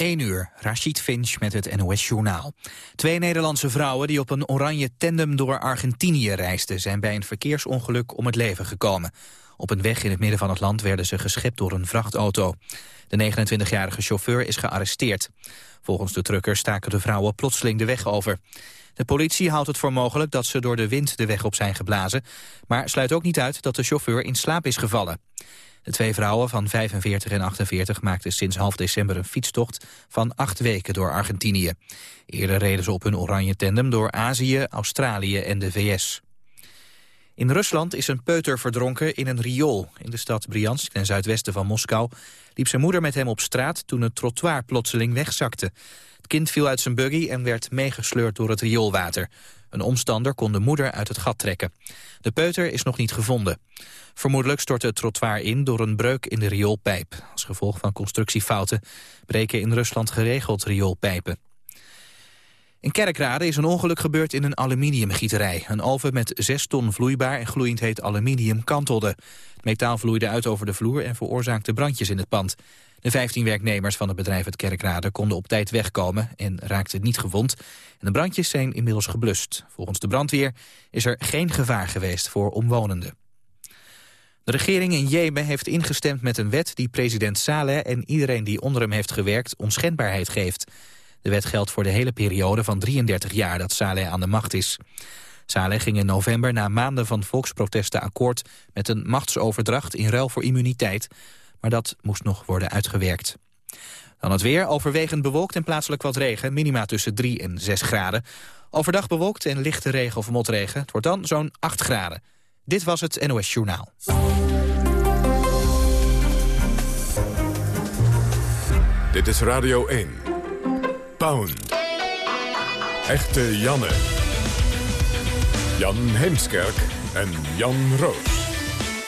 1 uur, Rachid Finch met het NOS-journaal. Twee Nederlandse vrouwen die op een oranje tandem door Argentinië reisden... zijn bij een verkeersongeluk om het leven gekomen. Op een weg in het midden van het land werden ze geschept door een vrachtauto. De 29-jarige chauffeur is gearresteerd. Volgens de trucker staken de vrouwen plotseling de weg over. De politie houdt het voor mogelijk dat ze door de wind de weg op zijn geblazen... maar sluit ook niet uit dat de chauffeur in slaap is gevallen. De twee vrouwen van 45 en 48 maakten sinds half december een fietstocht van acht weken door Argentinië. Eerder reden ze op hun oranje tandem door Azië, Australië en de VS. In Rusland is een peuter verdronken in een riool. In de stad Briansk, ten zuidwesten van Moskou, liep zijn moeder met hem op straat toen het trottoir plotseling wegzakte. Het kind viel uit zijn buggy en werd meegesleurd door het rioolwater. Een omstander kon de moeder uit het gat trekken. De peuter is nog niet gevonden. Vermoedelijk stortte het trottoir in door een breuk in de rioolpijp. Als gevolg van constructiefouten breken in Rusland geregeld rioolpijpen. In Kerkrade is een ongeluk gebeurd in een aluminiumgieterij. Een oven met 6 ton vloeibaar en gloeiend heet aluminium kantelde. Het metaal vloeide uit over de vloer en veroorzaakte brandjes in het pand. De 15 werknemers van het bedrijf het Kerkrade konden op tijd wegkomen en raakten niet gewond. De brandjes zijn inmiddels geblust. Volgens de brandweer is er geen gevaar geweest voor omwonenden. De regering in Jemen heeft ingestemd met een wet die president Saleh en iedereen die onder hem heeft gewerkt onschendbaarheid geeft. De wet geldt voor de hele periode van 33 jaar dat Saleh aan de macht is. Saleh ging in november na maanden van volksprotesten akkoord met een machtsoverdracht in ruil voor immuniteit, maar dat moest nog worden uitgewerkt. Dan het weer, overwegend bewolkt en plaatselijk wat regen, minima tussen 3 en 6 graden. Overdag bewolkt en lichte regen of motregen, het wordt dan zo'n 8 graden. Dit was het NOS Journaal. Dit is Radio 1. Pound. Echte Janne. Jan Heemskerk en Jan Roos.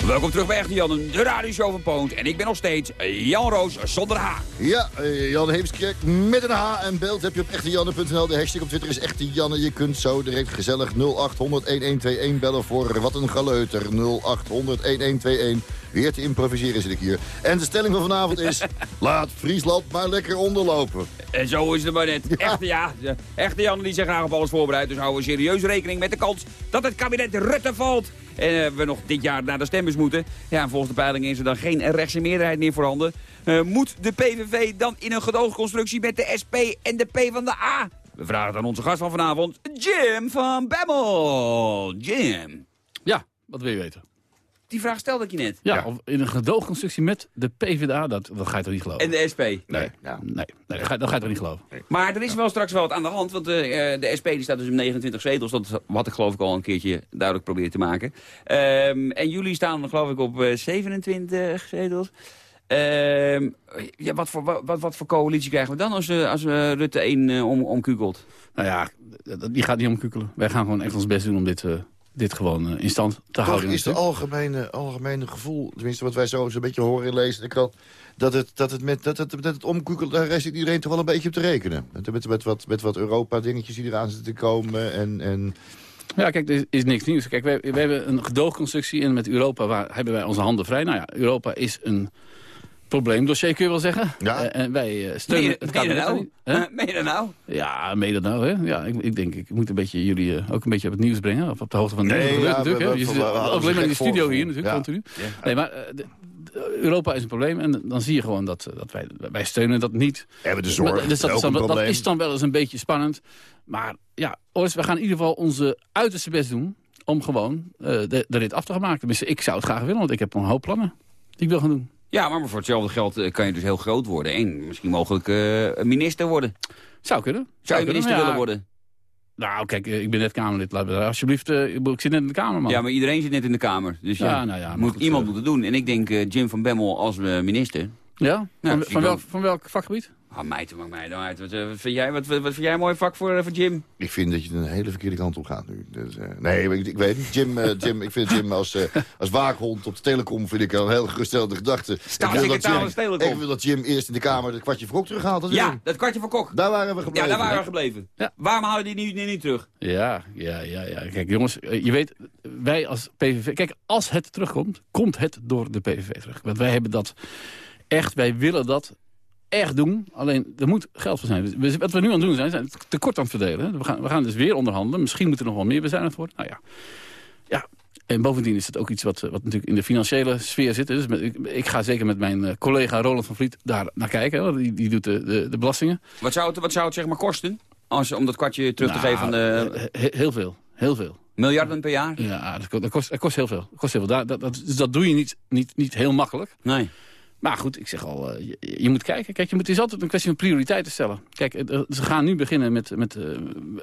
Welkom terug bij Echte Jan, de radioshow van Poont. En ik ben nog steeds Jan Roos zonder H. Ja, eh, Jan Heemskerk met een H en beeld heb je op echtejanne.nl. De hashtag op Twitter is Echte Janne. Je kunt zo direct gezellig 0800-1121 bellen voor wat een galeuter. 0800-1121. Weer te improviseren zit ik hier. En de stelling van vanavond is... laat Friesland maar lekker onderlopen. En zo is het maar net. Echte, ja, echte Jan die zich graag op alles voorbereidt. Dus houden we serieus rekening met de kans dat het kabinet Rutte valt. En uh, we nog dit jaar naar de stemmers moeten. Ja, volgens de peilingen is er dan geen rechtse meerderheid meer voorhanden. Uh, moet de PVV dan in een gedoogconstructie met de SP en de P van de A? We vragen het aan onze gast van vanavond, Jim van Bemmel. Jim. Ja, wat wil je weten? Die vraag stelde ik je net. Ja, Of in een gedoogconstructie met de PvdA, dat, dat ga je toch niet geloven? En de SP? Nee, nee, nee, nee dat, ga, dat ga je toch niet geloven? Nee. Maar er is wel straks wel wat aan de hand, want de, uh, de SP die staat dus op 29 zetels. Dat had ik geloof ik al een keertje duidelijk proberen te maken. Um, en jullie staan geloof ik op uh, 27 zetels. Um, ja, wat, voor, wat, wat voor coalitie krijgen we dan als, uh, als uh, Rutte 1 uh, om, omkukelt? Nou ja, die gaat niet omkukelen. Wij gaan gewoon echt ons best doen om dit dit gewoon in stand te Toch houden. is het algemene, algemene gevoel, tenminste wat wij zo een beetje horen en lezen... Ik dat het, dat het, met, dat het, dat het omkoekelt, daar rest iedereen toch wel een beetje op te rekenen. Met, met, wat, met wat Europa-dingetjes die eraan zitten te komen en... en ja, kijk, er is niks nieuws. Kijk, we, we hebben een gedoogconstructie en met Europa waar, hebben wij onze handen vrij. Nou ja, Europa is een probleemdossier, kun je wel zeggen. Ja. Uh, en wij steunen meen, het kabinet. Nou? Huh? Meen je dat nou? Ja, meen dat nou? Hè? Ja, ik, ik denk, ik moet een beetje jullie uh, ook een beetje op het nieuws brengen. Of op de hoogte van het nee, nieuws. Ja, natuurlijk, we, we, we, alleen maar in de studio hier natuurlijk, ja. continu. Ja. Nee, maar uh, Europa is een probleem en dan zie je gewoon dat, dat wij, wij steunen dat niet. We hebben de zorg, maar, dus dat, is dan, dat is dan wel eens een beetje spannend. Maar ja, Oors, we gaan in ieder geval onze uiterste best doen om gewoon de, de rit af te gaan maken. Tenminste, ik zou het graag willen, want ik heb een hoop plannen die ik wil gaan doen. Ja, maar voor hetzelfde geld kan je dus heel groot worden. En misschien mogelijk uh, minister worden. Zou kunnen. Zou, Zou je minister willen worden? Nou, kijk, ik ben net Kamerlid. Alsjeblieft, uh, ik zit net in de Kamer, man. Ja, maar iedereen zit net in de Kamer. Dus ja, ja, nou ja moet, iemand moet het doen. En ik denk uh, Jim van Bemmel als minister. Ja? Nou, van, van, welk, van welk vakgebied? Ah, meid, maakt mij dan uit. Wat, wat, vind jij, wat, wat, vind jij een mooi vak voor, voor Jim? Ik vind dat je een hele verkeerde kant op gaat nu. Dus, uh, nee, ik, ik, weet niet. Jim, uh, Jim, ik vind Jim als, uh, als waakhond op de telecom vind ik een heel geruststelde gedachte. Staatssecretaris telecom. Ik wil dat Jim eerst in de Kamer het kwartje voor Kok terughaalt. Dat ja, dat kwartje voor Kok. Daar waren we gebleven. Ja, daar waren we gebleven. Ja. Waarom halen die niet, niet, niet terug? Ja, ja, ja, ja. Kijk, jongens, je weet, wij als PVV... Kijk, als het terugkomt, komt het door de PVV terug. Want wij hebben dat echt, wij willen dat echt doen. Alleen, er moet geld voor zijn. Dus wat we nu aan het doen zijn, zijn tekort aan het verdelen. We gaan, we gaan dus weer onderhandelen. Misschien moet er nog wel meer bezuinigd worden. Nou ja, ja. En bovendien is het ook iets wat, wat natuurlijk in de financiële sfeer zit. Dus met, ik, ik, ga zeker met mijn eh, collega Roland van Vliet daar naar kijken. Die, die doet de, de, de belastingen. Wat zou het, wat zou het zeg maar kosten? Als, om dat kwartje terug te Nou, geven aan de he- Heel veel, heel veel. miljarden per jaar? Ja, dat kost, dat kost, dat kost heel veel. Dat, kost heel veel. Dat, dat, dat, dat doe je niet, niet, niet heel makkelijk. Nee. Maar goed, ik zeg al, eh, je, je moet kijken. Kijk, je moet, het is altijd een kwestie van prioriteiten stellen. Kijk, eh, ze gaan nu beginnen met... met eh,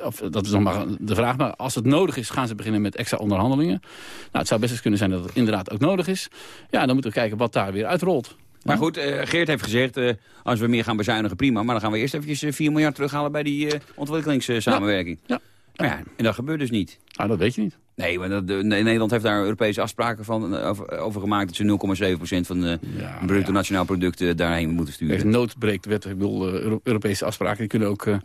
of, dat is nog maar de vraag. Maar als het nodig is, gaan ze beginnen met extra onderhandelingen. Nou, het zou best eens kunnen zijn dat het inderdaad ook nodig is. Ja, dan moeten we kijken wat daar weer uitrolt. Maar goed, eh, Geert heeft gezegd, eh, als we meer gaan bezuinigen, prima. Maar dan gaan we eerst eventjes eh, 4 miljard terughalen bij die eh, ontwikkelingssamenwerking. Ja. Maar ja, en dat gebeurt dus niet. Nou, dat weet je niet. Nee, maar dat, de- Nederland heeft daar Europese afspraken van, eh, over, over gemaakt... dat ze 0,7% van de Ja, bruto ja. nationaal product eh, daarheen moeten sturen. nood breekt de wet. Ik bedoel, eh, Euro- Europese afspraken die kunnen ook eh,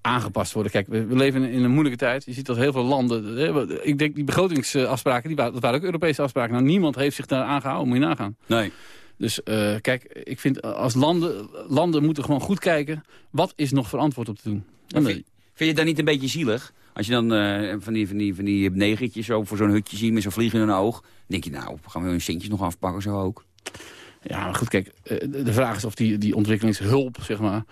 aangepast worden. Kijk, we, we leven in een moeilijke tijd. Je ziet dat heel veel landen... eh, ik denk, die begrotingsafspraken, die waren, dat waren ook Europese afspraken. Nou, niemand heeft zich daar aangehouden, moet je nagaan. Nee. Dus eh, kijk, ik vind eh, als landen, landen moeten gewoon goed kijken... wat is nog verantwoord op te doen. En, Maar vind, vind je dat niet een beetje zielig? Als je dan eh, van die, van die, van die negentjes zo voor zo'n hutje ziet met zo'n vlieg in hun oog... denk je, nou, gaan we hun centjes nog afpakken zo ook? Ja, maar goed, kijk, eh, de vraag is of die, die ontwikkelingshulp, zeg maar...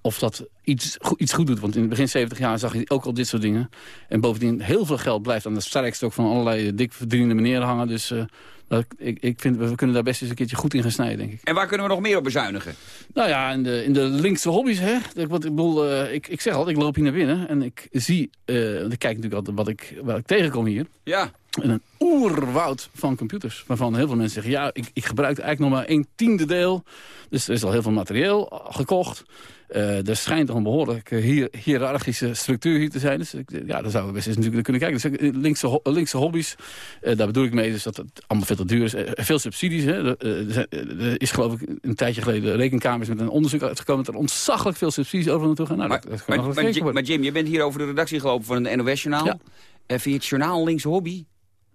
of dat iets, iets goed doet. Want in het begin 70 jaar zag je ook al dit soort dingen. En bovendien, heel veel geld blijft aan de strijkstok van allerlei dik verdienende meneer hangen. Dus eh, dat, ik, ik vind, we kunnen daar best eens een keertje goed in gaan snijden, denk ik. En waar kunnen we nog meer op bezuinigen? Nou ja, in de, in de linkse hobby's, hè. Ik, wat, ik, bedoel, eh, ik, ik zeg al, ik loop hier naar binnen en ik zie... want ik kijk natuurlijk altijd wat ik, wat ik tegenkom hier. Ja, En een oerwoud van computers. Waarvan heel veel mensen zeggen, ja, ik, ik gebruik eigenlijk nog maar een tiende deel. Dus er is al heel veel materieel gekocht. Eh, er schijnt toch een behoorlijk eh, hier, hiërarchische structuur hier te zijn. Dus ja, daar zouden we best eens natuurlijk naar kunnen kijken. Dus eh, linkse, ho- linkse hobby's, eh, daar bedoel ik mee dus dat het allemaal veel te duur is. Veel subsidies. Hè. Er, is geloof ik een tijdje geleden rekenkamers met een onderzoek uitgekomen... dat er ontzaglijk veel subsidies over naartoe gaan. Nou, maar, dat, maar, Jim, worden. maar Jim, je bent hier over de redactie gelopen van een NOS-journaal. Ja. vind je het journaal linkse hobby?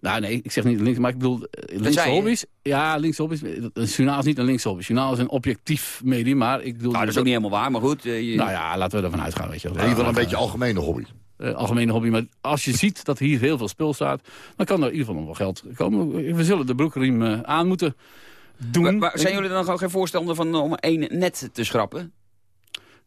Nou nee, ik zeg niet links, maar ik bedoel eh, linkse je? hobby's. Ja, linkse hobby's. Een journaal is niet een linkse hobby. Journaal is een objectief medium, maar ik bedoel... Nou, dat is ook niet helemaal waar, maar goed. eh, je- Nou ja, laten we ervan uitgaan, weet je wel. In ieder geval een beetje algemene hobby. eh, algemene hobby. Maar als je ziet dat hier heel veel spul staat, dan kan er in ieder geval nog wel geld komen. We zullen de broekriem eh, aan moeten doen. maar, maar zijn jullie dan gewoon geen voorstander van om één net te schrappen?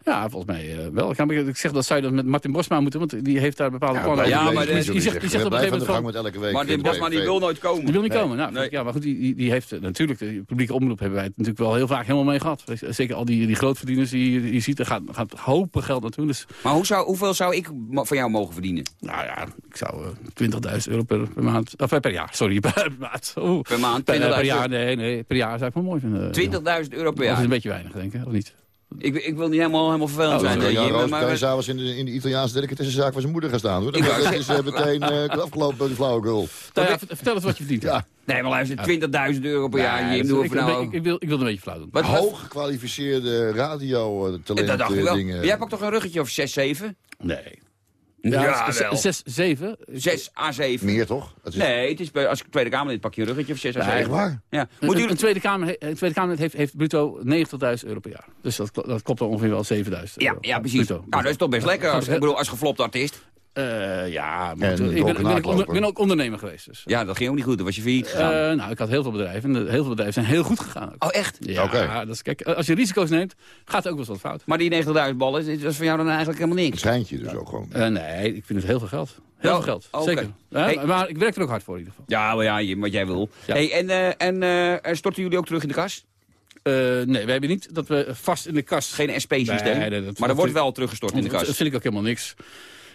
Ja, volgens mij eh, wel. Ik, zeg dat zou je dat met Martin Bosma moeten, want die heeft daar bepaalde plannen. ja, over. maar die, de- die zegt, die zegt op een gegeven moment van... met elke week. Maar eh, Bosma die wil nooit komen. Die wil niet Nee. komen. Nou, Nee. ja, maar goed, die, die, die heeft eh, natuurlijk, de publieke omroep hebben wij het natuurlijk wel heel vaak helemaal mee gehad. Zeker al die, die grootverdieners die je, ziet, er gaat, gaat hopen geld naartoe. Dus Maar hoe zou, hoeveel zou ik van jou mogen verdienen? nou ja, ik zou eh 20.000 euro per, per maand, of eh, per jaar, sorry, per maand. Oeh. Per maand? Per, 20.000 per jaar, nee, nee, per jaar zou ik wel mooi vinden. 20.000 euro per Of is jaar. een beetje weinig, denk ik, of niet? Ik, ik wil niet helemaal, helemaal vervelend Oh, zijn, Ja, eh, Jan Roos maar... kan s'avonds in de, in de Italiaanse delicatessenzaak van zijn moeder gaan staan. Hoor. Dat, Ik dat is eh, meteen eh, afgelopen, die flauwekul. Nou ja, vert- vertel eens wat je verdient. Ja, Nee, maar luister, 20.000 euro per jaar, Nee, Jim. dat- Doe ik, even nou... ik, ik, wil, ik wil een beetje flauw doen. Wat, hoog gekwalificeerde dat radiotalenten dacht ik wel. dingen. Jij hebt ook toch een ruggetje of 6, 7? Nee. Ja, Ja, wel. 6, 7. 6 à 7. Meer toch? Het is Nee, het is bij, als ik Tweede Kamerlid pak je een ruggetje of 6 à Nee, 7. echt waar. Ja. Een, Moet een, u, een Tweede Kamer, een Tweede Kamerlid heeft, heeft bruto 90.000 euro per jaar. Dus dat, dat klopt dan ongeveer wel 7.000 euro. ja, ja, precies. Bruto. Nou, dat is toch best lekker als, ik bedoel, als geflopt artiest. Eh, ja, maar En goed, ik, ben, ik onder- ben ook ondernemer geweest. Dus. Ja, dat ging ook niet goed. Dan was je failliet gegaan. Eh, nou, ik had heel veel bedrijven. En de- heel veel bedrijven zijn heel goed gegaan. ook. oh, echt? Ja, Oké. dat is, kijk, als je risico's neemt, gaat er ook wel eens wat fout. Maar die 90.000 ballen, dat is voor jou dan eigenlijk helemaal Een niks. schijntje dus ook gewoon. Eh, nee, ik vind het heel veel geld. Heel veel geld, zeker. Hey. Maar ik werk er ook hard voor in ieder geval. Ja, maar ja, wat jij wil. Ja. Hey, en eh, en eh, storten jullie ook terug in de kas? Eh, nee, we hebben niet dat we vast in de kast... Geen SP-systeem? Nee, nee, dat- maar er wordt wel teruggestort in de Dat kas. vind ik ook helemaal niks.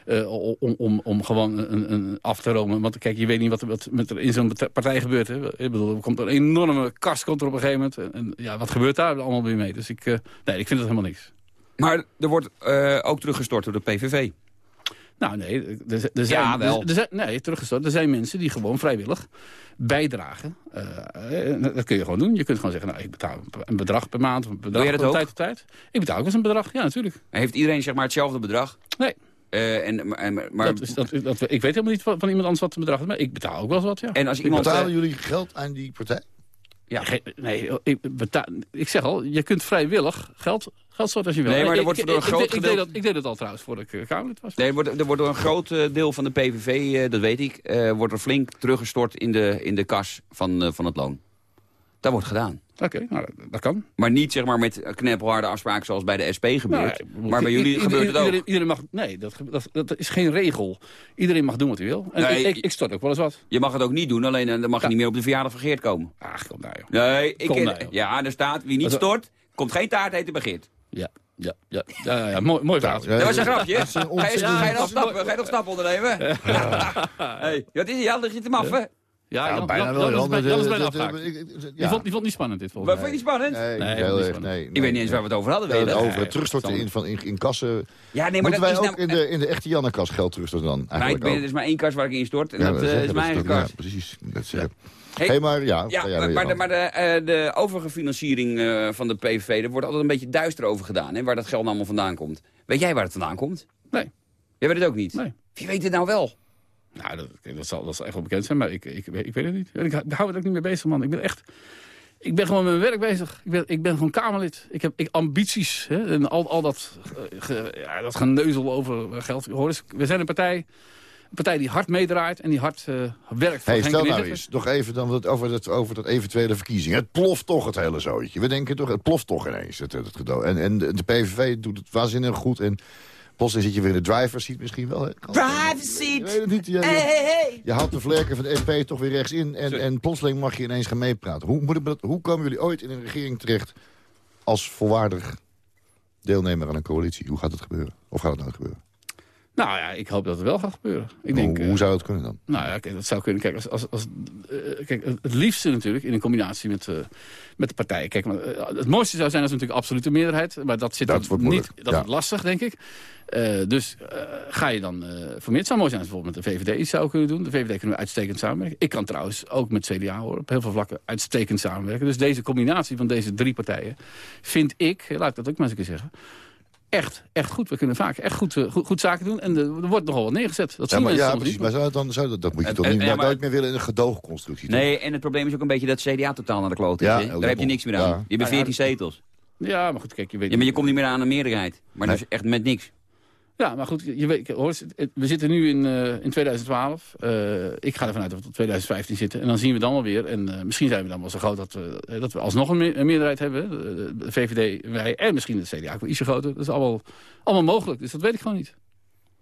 Eh, om, om, om gewoon een, een af te romen. Want kijk, je weet niet wat er, wat met er in zo'n partij gebeurt. Hè. Ik bedoel, er komt een enorme kast komt er op een gegeven moment. En, en ja, wat gebeurt daar allemaal weer mee? Dus ik, eh, nee, ik vind het helemaal niks. Maar er wordt eh, ook teruggestort door de PVV. Nou nee, er, er zijn, Ja, wel. Er, er zijn, nee, teruggestort. Er zijn mensen die gewoon vrijwillig bijdragen. Dat kun je gewoon doen. Je kunt gewoon zeggen, nou, ik betaal een bedrag per maand. Of een bedrag jij dat van ook? tijd tot tijd. Ik betaal ook eens een bedrag, ja natuurlijk. Heeft iedereen zeg maar hetzelfde bedrag? Nee, Eh, en, maar, en- maar, dat is, dat, dat, ik weet helemaal niet van, van iemand anders wat het bedrag is. Maar ik betaal ook wel eens wat, ja. en als iemand... Betalen jullie geld aan die partij? Ja. Nee, ik, beta- ik zeg al, je kunt vrijwillig geld, geld storten als je wil. Nee, maar er Ik- wordt ik, voor een groot ik, ik, deed gedeelte- dat, ik deed dat al trouwens, voordat ik eh, Kamerlid was. Nee, er wordt, er wordt door een groot eh, deel van de PVV, eh, dat weet ik, eh, wordt er flink teruggestort in de, in de kas van, eh, van het loon. Dat wordt gedaan. Oké, nou, dat, kan. Maar niet zeg maar met knepelharde afspraken zoals bij de SP gebeurt. Nou, maar bij jullie i- gebeurt het ook. Iedereen, iedereen mag, nee, dat, dat, dat is geen regel. Iedereen mag doen wat hij wil. En Nee, ik, ik, ik stort ook wel eens wat. Je mag het ook niet doen, alleen eh, dan mag je niet meer op de verjaardag van Geert komen. Ach, kom nou joh. Nee, ik Kom nou, joh. ja, er staat, wie niet stort, komt geen taart eten bij Geert. Ja, ja, ja. ja, ja, ja, mooi, mooi verhaal. Ja, Dat was een grapje. Ga je, ontzettend- ga je nog stappen, ga je nog stappen ondernemen? Hey, wat is je? Ja, lig je te maffen? Ja, Ja, Jan, bijna Jan, wel. Jan is Jan, bij- dat- Jan is bijna afgehaakt. Die ja. vond, die vond het niet spannend dit volgens vond mij. je niet spannend? Nee, Nee, niet dat heel is erg, spannend. nee. Ik weet niet eens waar we het over hadden. Ja, over het terugstorten in, van, in, in kassen. Ja, nee, maar Moeten dat wij is ook nou... in de, in de echte Jannekas geld terugstorten dan? Maar ik Eigenlijk ben, ook. er is maar één kast waar ik in stort en Ja, dat zeg eh, is mijn eigen ja, kast. precies. Dat eh, Hey, hey, maar ja. Ja, jij maar, maar, de, maar de, eh, de overige financiering eh, van de PVV, daar wordt altijd een beetje duister over gedaan. Hè, waar dat geld nou allemaal vandaan komt. Weet jij waar het vandaan komt? Nee. Jij weet het ook niet? Nee. Wie weet het nou wel? Nou, dat, dat, zal, dat zal echt wel bekend zijn, maar ik, ik, weet- ik weet het niet. Ik, hou- ik ook niet mee bezig, man. Ik ben echt... Ik ben gewoon met mijn werk bezig. Ik ben, ik ben gewoon Kamerlid. Ik heb ik, ambities. Hè? En al, al dat, eh, ge- ja, dat geneuzel over geld. Hoor eens, we zijn een partij, een partij die hard meedraait en die hard eh, werkt voor Hey, stel nou eens, nog even dan over, dat, over dat eventuele verkiezing. Het ploft toch het hele zootje. We denken toch, het ploft toch ineens. Het, het, gedo- en, en de, de PVV doet het waanzinnig goed. En plotseling zit je weer in de driver's seat misschien wel. Hè? Weet seat! het niet. Je, Hey, je, hey, hey! je haalt de vlerken van de SP toch weer rechts in. En, Sorry. en plotseling mag je ineens gaan meepraten. Hoe, moet dat- hoe komen jullie ooit in een regering terecht als volwaardig deelnemer aan een coalitie? Hoe gaat het gebeuren? Of gaat het nooit gebeuren? Nou ja, ik hoop dat het wel gaat gebeuren. Ik denk, hoe, eh, hoe zou het kunnen dan? Nou ja, kijk, dat zou kunnen. Kijk, als, als, als, eh, kijk, het liefste natuurlijk in een combinatie met, eh, met de partijen. Kijk, maar, het mooiste zou zijn als natuurlijk absolute meerderheid. Maar dat zit Dat wordt niet. Dat ja. wordt lastig, denk ik. Dus ga je dan voor Het zou mooi zijn als bijvoorbeeld met de VVD iets zou kunnen doen. De VVD kunnen we uitstekend samenwerken. Ik kan trouwens ook met CDA hoor, op heel veel vlakken uitstekend samenwerken. Dus deze combinatie van deze drie partijen vind ik, laat ik dat ook maar eens een keer zeggen... Echt, echt goed. We kunnen vaak echt goed, eh, goed, goed zaken doen. En er er wordt nogal wat neergezet. Dat Ja, zien maar, ja, precies. niet. Maar zou dan, zou dat, dat moet je En- toch en- niet ja, nou, maar- nooit meer willen in een gedoogconstructie? toch? Nee, en het probleem is ook een beetje dat CDA totaal naar de kloot is. Ja, heel Daar heb je niks meer aan. Ja. Je bent 14 zetels. Ja, maar goed, kijk, je weet... Ja, maar je komt niet meer aan een meerderheid. Maar dus echt met niks. Ja, maar goed, je weet, hoor, we zitten nu in, eh, in 2012. Eh, ik ga ervan uit dat we tot 2015 zitten. En dan zien we dan wel weer. En eh, misschien zijn we dan wel zo groot dat we, dat we alsnog een, me- een meerderheid hebben. De, de VVD, wij en misschien de CDA ook wel ietsje groter. Dat is allemaal, allemaal mogelijk. Dus dat weet ik gewoon niet.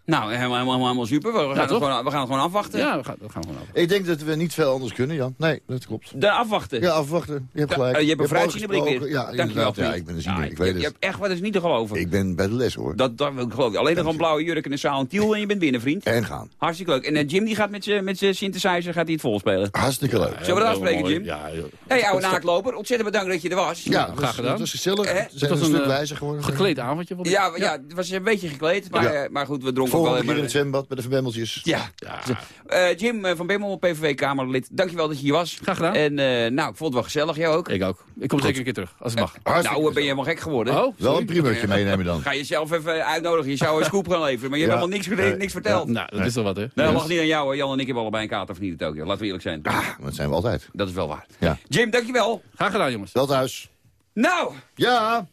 Nou, helemaal, helemaal, helemaal super. We gaan, het gewoon, we gaan het gewoon afwachten. Ja, we gaan, dat gaan we gewoon over. Ik denk dat we niet veel anders kunnen, Jan. Nee, dat klopt. De afwachten. Ja, afwachten. Je hebt gelijk. Eh, je hebt een vooruitziende blik weer. Ja, Dankjewel, inderdaad. Ja, ik ben een ziener. Ja, ik je, weet je het. hebt echt wat is niet te geloven. Ik ben bij de les, hoor. Dat, dat wil ik geloof ik. Alleen nog een blauwe jurk en een zaal en tiel en je bent binnen, vriend. En gaan. Hartstikke leuk. En eh, Jim die gaat met zijn met zijn synthesizer gaat hij het volspelen. Hartstikke leuk. Zullen we dat afspreken, Mooi. Jim? Ja. Hé, oude naakloper. Ontzettend bedankt dat je er was. Ja, graag gedaan. Dat is gezellig. Eh, We Het zijn was een stuk een, wijzer geworden. Gekleed avondje. Ja, ja, het was een beetje gekleed. Maar, eh, goed, we dronken wel Volgende keer in het zwembad bij de verbemmeltjes. Ja. Ja, Eh, Jim eh, van Bemmel, PVV-Kamerlid. Dankjewel dat je hier was. Graag gedaan. En eh, nou, ik vond het wel gezellig. Jij ook? ik ook. Ik kom zeker een keer terug, als het mag. Hartstikke nou, ben je helemaal gek geworden. Oh, Wel een primeurtje meenemen dan. Ga je zelf even uitnodigen. Je zou een scoop gaan leveren. Maar je hebt helemaal niks, niks verteld. Nou, dat is toch wat, hè? Nee, dat mag niet aan jou. Hè. Jan en ik hebben allebei een kater verdiend in Tokio. Laten we eerlijk zijn. Ah, dat zijn we altijd. Dat is wel waar. Ja. Jim, dankjewel. Graag gedaan, jongens. Wel thuis. Nou, Ja.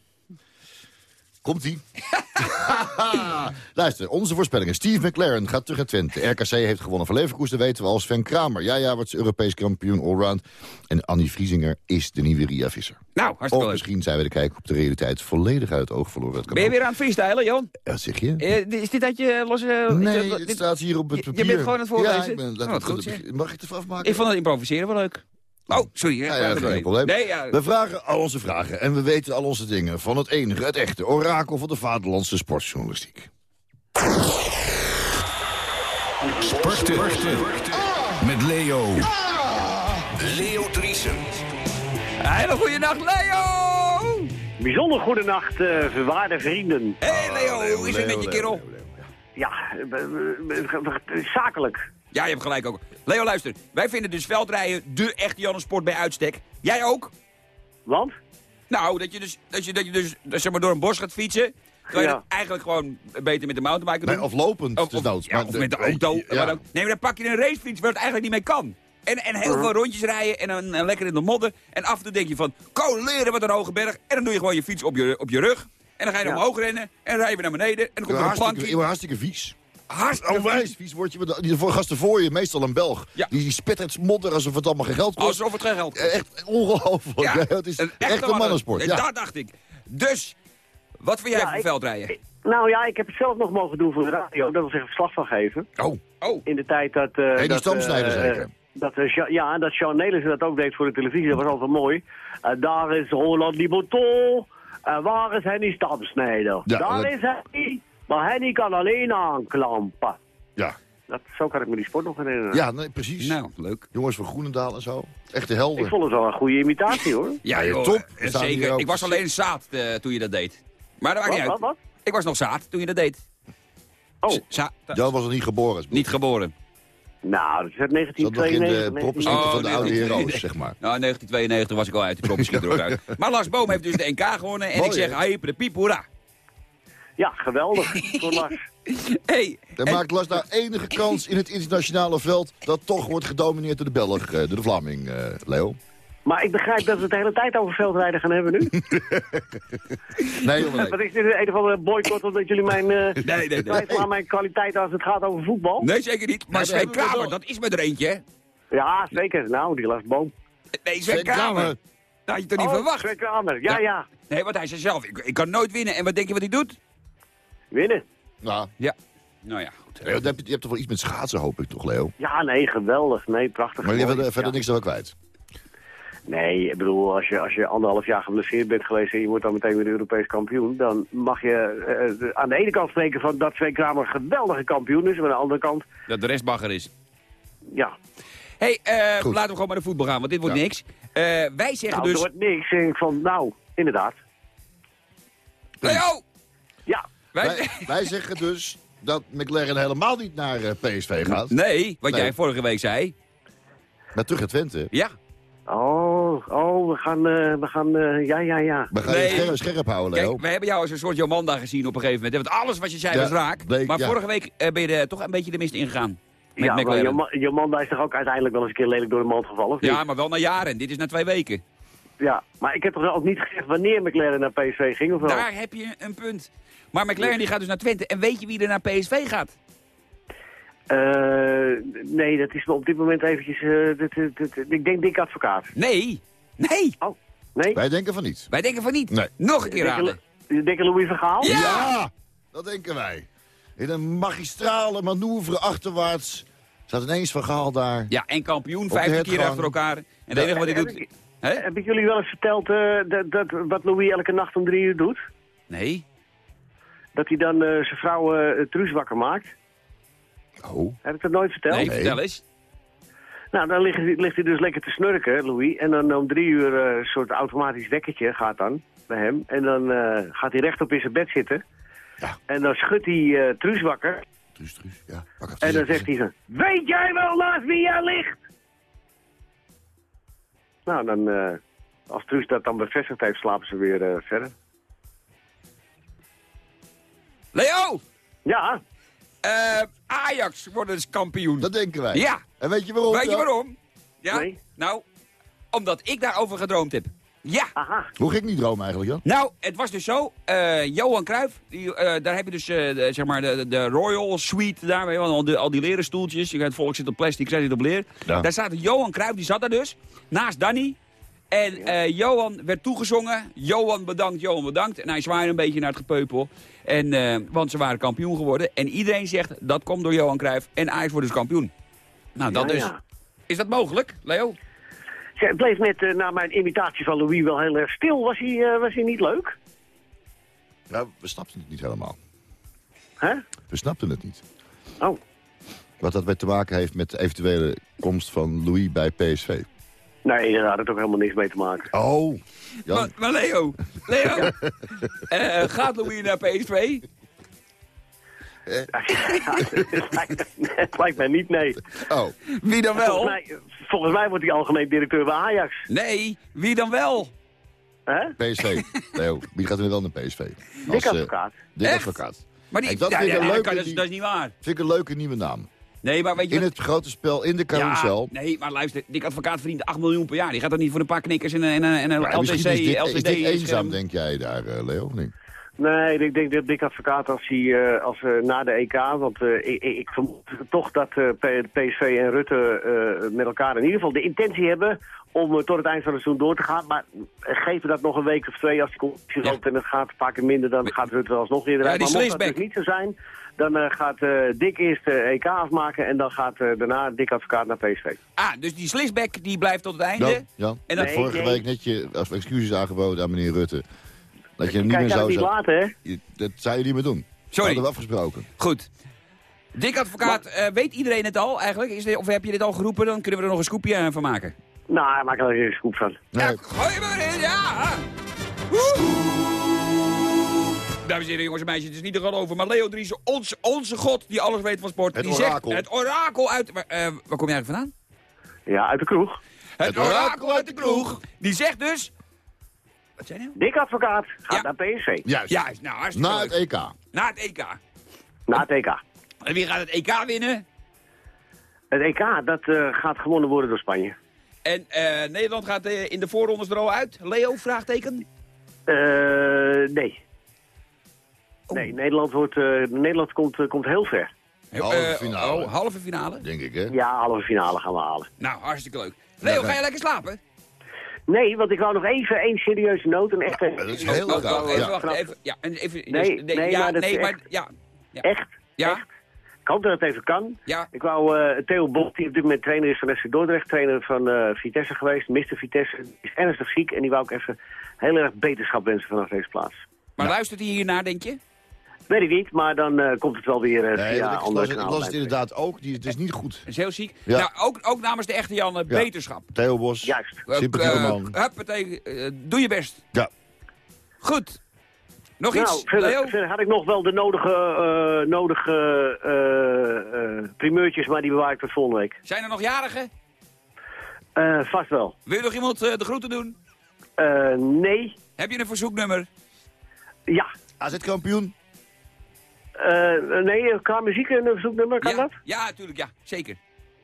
Komt-ie. Luister, onze voorspellingen. Steve McLaren gaat terug naar Twente. RKC heeft gewonnen van Leverkusen, dat weten we als Sven Kramer. Ja, ja, wordt ze Europees kampioen allround. En Annie Vriesinger is de nieuwe Ria Visser. nou, hartstikke Of misschien zijn we de kijk op de realiteit volledig uit het oog verloren. Dat Ben je weer aan het freestylen, Jan? Wat zeg je? Eh, is dit uit je losse... Nee, dit- het staat hier op het Je- je papier. bent gewoon aan het voorlezen? Ja, ik ben, laat Oh, het goed, begin- Mag ik het even afmaken? Ik vond het improviseren wel leuk. Oh, sorry. hè. Ja, ja, Ga geen door. probleem. Nee, ja. We vragen al onze vragen en we weten al onze dingen. Van het enige, het echte, orakel van de vaderlandse sportjournalistiek. Sporten. Met Leo. Leo Driesen. Hele goede nacht, Leo! Bijzonder goede nacht, eh, verwaarde vrienden. Hey Leo, hoe is het met je kerel? Ja, eh, eh, eh, zakelijk. Ja, je hebt gelijk ook. Leo, luister. Wij vinden dus veldrijden de echte Jannesport bij uitstek. Jij ook? Want? Nou, dat je dus, dat je, dat je dus zeg maar, door een bos gaat fietsen. Terwijl je Ja. dat eigenlijk gewoon beter met de mountainbiker Nee, doet. of lopend, Of, dus of- noods. ja, Maar of de- met de auto. ja. maar dan- nee, maar dan pak je een racefiets waar het eigenlijk niet mee kan. En, en heel veel rondjes rijden en dan lekker in de modder. En af en toe denk je van, leren wat een hoge berg. En dan doe je gewoon je fiets op je, op je rug. En dan ga je Ja. omhoog rennen. En dan rij je weer naar beneden. En dan komt er een plankje. hartstikke vies. Hartstikke Onwijs vies. vies word je. met de- Die voor gasten voor je, meestal een Belg. Ja. Die, die spit het modder alsof het allemaal geen geld kost. Alsof het geen geld kost. Echt ongelooflijk. Ja, het is een echt echte een mannensport. mannen- Ja. Dat dacht ik. Dus, wat vind jij Ja, van ik- veldrijden? Nou ja, ik heb het zelf nog mogen doen voor de radio. Dat wil zeggen verslag van geven. Oh, Oh, In de tijd dat... eh die dat, stamsnijder eh, zeker? Dat, eh, ja, dat Sean Nelissen dat ook deed voor de televisie. Dat was altijd mooi. Eh, daar is Roland Liboton. En waar is Henny Stamsnijder? Ja, daar dat- is Henny. Maar Henny kan alleen aanklampen. ja. Dat, zo kan ik me die sport nog herinneren. Ja, nee, precies. nou, leuk. Jongens van Groenendaal en zo. Echte helden. Ik vond het wel een goede imitatie hoor. Ja, Ja, joh, top. Zeker. Ik was alleen zaad eh, toen je dat deed. Maar dat maakt niet wat, uit. wat? Ik was nog zaad toen je dat deed. Oh, Za was nog niet geboren. niet geboren. nou, dat is uit Zat nog in 1992. de proppenstieten Oh, van de nee, oude nee. zeg maar. Nou, in 1992 was ik al uit de ook uit. Maar Lars Boom heeft dus de NK gewonnen. En Mooi, ik zeg, hè? hyper de piep, hoera. Ja, geweldig. voor Lars. Hey, Dan en- maakt Lars nou enige kans in het internationale veld... dat toch wordt gedomineerd door de Belg, eh, door de Vlaming, eh, Leo. Maar ik begrijp dat we het de hele tijd over veldrijden gaan hebben nu. Nee, jongen, Wat is dit een of andere boycott omdat jullie mijn, eh nee, nee, nee. twijfelen aan mijn kwaliteit als het gaat over voetbal? Nee, zeker niet. Maar Nee, Sven Kramer, dat is met er eentje, hè? Ja, zeker. Nou, die Lars Boom. Nee, Sven Kramer. Kramer. Dat had je toch niet Oh, verwacht? Sven Kramer. Ja, Ja. ja. Nee, want hij zei zelf, ik, ik kan nooit winnen. En wat denk je wat hij doet? Winnen. Nou, Ja. Nou ja, goed. Je hebt, je hebt toch wel iets met schaatsen, hoop ik toch, Leo? Ja, nee, geweldig. Nee, prachtig. Maar je hebt verder, Ja. niks er wel kwijt. Nee, ik bedoel, als je, als je anderhalf jaar geblesseerd bent geweest en je wordt dan meteen weer Europees kampioen, dan mag je eh, de- aan de ene kant spreken van dat Sven Kramer een geweldige kampioen is, maar aan de andere kant, Dat de rest bagger is. ja. hey, eh, Goed. laten we gewoon naar de voetbal gaan, want dit wordt Ja. niks. Eh, wij zeggen Nou, dus... er wordt niks. Ik van, nou, inderdaad. Leo! Wij Wij, wij zeggen dus dat McLaren helemaal niet naar eh, PSV gaat. Nee, wat Nee. jij vorige week zei. Maar terug naar Twente. Ja. Oh, oh, we gaan, eh, we gaan, eh, ja, ja, ja. We gaan Nee. je scherp, scherp houden, Leo. Kijk, we hebben jou als een soort Jomanda gezien op een gegeven moment. Want alles wat je zei Ja, was raak. bleek, maar ja. vorige week ben je er toch een beetje de mist ingegaan. Met ja, maar McLaren. je, ma- je man daar is toch ook uiteindelijk wel eens een keer lelijk door de mand gevallen? Ja, maar wel na jaren. Dit is na twee weken. ja, maar ik heb toch ook niet gezegd wanneer McLaren naar PSV ging, of wel? Daar heb je een punt. Maar McLaren die gaat dus naar Twente. En weet je wie er naar PSV gaat? Eh, nee, dat is me op dit moment eventjes... eh, dit- dit- dit- ik denk dik advocaat. Nee. Nee. Oh, nee? Wij denken van niet. Wij denken van niet. Nee. Nog een keer. Lu- dikke Louis Vergaal? Ja! dat denken wij. In een magistrale manoeuvre achterwaarts staat ineens Van Gaal daar. Ja, en kampioen. 15 keer achter elkaar. En het Ja. enige wat hij Heb doet... Heb ik jullie wel eens verteld eh, dat, dat, wat Louis elke nacht om drie uur doet? Nee. Dat hij dan eh, zijn vrouw eh Truus wakker maakt? Oh. Heb ik dat nooit verteld? Nee, vertel eens. Nou, dan ligt, hij- ligt hij dus lekker te snurken, Louis. En dan om drie uur eh, een soort automatisch wekkertje gaat dan bij hem. En dan eh, gaat hij rechtop in zijn bed zitten. Ja. En dan schudt hij eh Truus wakker. Truus, Truus. Ja, En dan zegt hij zo... Weet jij wel naast wie jij ligt? Nou, dan... eh, als Truus dat dan bevestigd heeft, slapen ze weer eh, verder. Leo! Ja, Eh, Ajax wordt dus kampioen. Dat denken wij. Ja. En weet je waarom? Weet je waarom? Ja? Nee. Nou, omdat ik daarover gedroomd heb. Ja. aha. Hoe ging die droom eigenlijk, Jan? Nou, het was dus zo. eh, Johan Cruijff, die, eh, daar heb je dus eh, de, zeg maar de, de Royal Suite daar, weet je wel, al, die, al die leren stoeltjes. Je het volk zit op plastic, zij zit op leer. Ja. Daar staat Johan Cruijff, die zat daar dus, naast Danny. En eh, Johan werd toegezongen. Johan bedankt, Johan bedankt. En hij zwaaide een beetje naar het gepeupel. En, eh, want ze waren kampioen geworden. En iedereen zegt, dat komt door Johan Cruijff. En Ajax wordt dus kampioen. Nou, dat Ja, dus. ja. Is dat mogelijk, Leo? Zeg, Het bleef net eh, na mijn imitatie van Louis wel heel erg stil. Was hij, eh, was hij niet leuk? Ja, we snapten het niet helemaal. Hè? We snapten het niet. Oh, Wat dat weer te maken heeft met de eventuele komst van Louis bij PSV. Nee, daar had het ook helemaal niks mee te maken. Oh. Maar, maar Leo, Leo, eh, gaat Louis naar PSV? het, lijkt, het lijkt mij niet, nee. Oh, Wie dan Volgens wel? mij, volgens mij wordt hij algemeen directeur bij Ajax. Nee, wie dan wel? Hè? PSV. Leo, wie gaat er nu wel naar PSV? Dik eh, advocaat. Dik Echt? advocaat. Maar die, dat ja, ja, dat, is, die- dat is niet waar. Vind ik een leuke nieuwe naam. Nee, maar weet je In wat- het grote spel, in de carousel. Ja, nee, maar luister, Dick Advocaat verdient 8 miljoen per jaar. Die gaat toch niet voor een paar knikkers en een, en een, en een Maar misschien LTC, is is LCD Dick eenzaam, scherm. denk jij daar, eh, Leo? of niet? Nee, ik denk dat Dick Advocaat als hij eh, als, eh, na de EK... want eh, ik, ik ik vermoed toch dat eh, P- PSV en Rutte eh, met elkaar in ieder geval de intentie hebben... om tot het eind van het seizoen door te gaan. Maar geven dat nog een week of twee als die competitie Ja. loopt... en het gaat keer minder, dan gaat Rutte alsnog weer eruit. Ja, maar mocht dat dus niet zo zijn... dan eh, gaat eh, Dick eerst de EK afmaken... en dan gaat eh, daarna Dick Advocaat naar PSV. Ah, dus die Slisbeck die blijft tot het einde. Ja, ja. En dan- Nee, Vorige nee. week net je als excuses aangeboden aan meneer Rutte. Dat je hem niet Kijk, meer zou... niet laten, hè? Je- Dat zou je niet meer doen. Sorry. Hadden we afgesproken. Goed. Dick Advocaat, eh, weet iedereen het al eigenlijk? Is dit, of heb je dit al geroepen? Dan kunnen we er nog een scoopje eh, van maken. Nou, maak er een scoop van. Nee, Ja, gooi maar in, ja! Woe! Dames en heren, jongens en meisjes, het is niet te geloven, maar Leo Driessen, onze, onze god die alles weet van sport. Het die orakel. Zegt, het orakel uit... Waar, eh, waar kom je eigenlijk vandaan? Ja, uit de kroeg. Het, orakel uit de kroeg. Die zegt dus... Wat zei je nou? Dick Advocaat gaat Ja. naar PSV. juist. Ja, nou, hartstikke Na leuk. het EK. Na het EK. Na het EK. En wie gaat het EK winnen? Het EK, dat eh, gaat gewonnen worden door Spanje. En eh, Nederland gaat in de voorrondes er al uit. Leo, vraagteken? Eh, nee. Nee, Nederland, wordt, eh, Nederland komt, eh, komt heel ver. Halve Eh, finale. Oh, halve finale? Denk ik, hè? Ja, halve finale gaan we halen. Nou, hartstikke leuk. Leo, ga je lekker slapen? Nee, want ik wou nog even één serieuze noot. Een echte... dat is heel Oh, graag. oh, even Ja. wachten, even, ja, en even, Nee, dus- nee, ja, maar dat nee, maar, echt- ja, ja, Echt? ja, Echt? Ik hoop dat het even kan. ja, Ik wou eh, Theo Bot, die op dit moment trainer is van FC Dordrecht, trainer van eh, Vitesse geweest, Mr. Vitesse, is ernstig ziek en die wou ik even heel erg beterschap wensen vanaf deze plaats. maar luistert hij hiernaar, denk je? Weet ik niet, maar dan eh, komt het wel weer eh, Nee, via want ik andere las, het- ik inderdaad ook. Die, het is niet goed. Dat is heel ziek. Ja. Nou, ook, ook namens de echte Jan, eh, Ja. beterschap. Theo Bos. Juist. Sympathieke Eh, man. Huppatee, doe je best. Ja. Goed. Nog Nou, iets, verder, Leo? verder had ik nog wel de nodige, eh, nodige eh, eh, primeurtjes, maar die bewaar ik tot volgende week. Zijn er nog jarigen? Eh, vast wel. Wil je nog iemand eh, de groeten doen? Eh, nee. Heb je een verzoeknummer? Ja. AZ kampioen. Eh, nee, qua muziek een verzoeknummer, kan ja, dat? ja, natuurlijk, ja, zeker.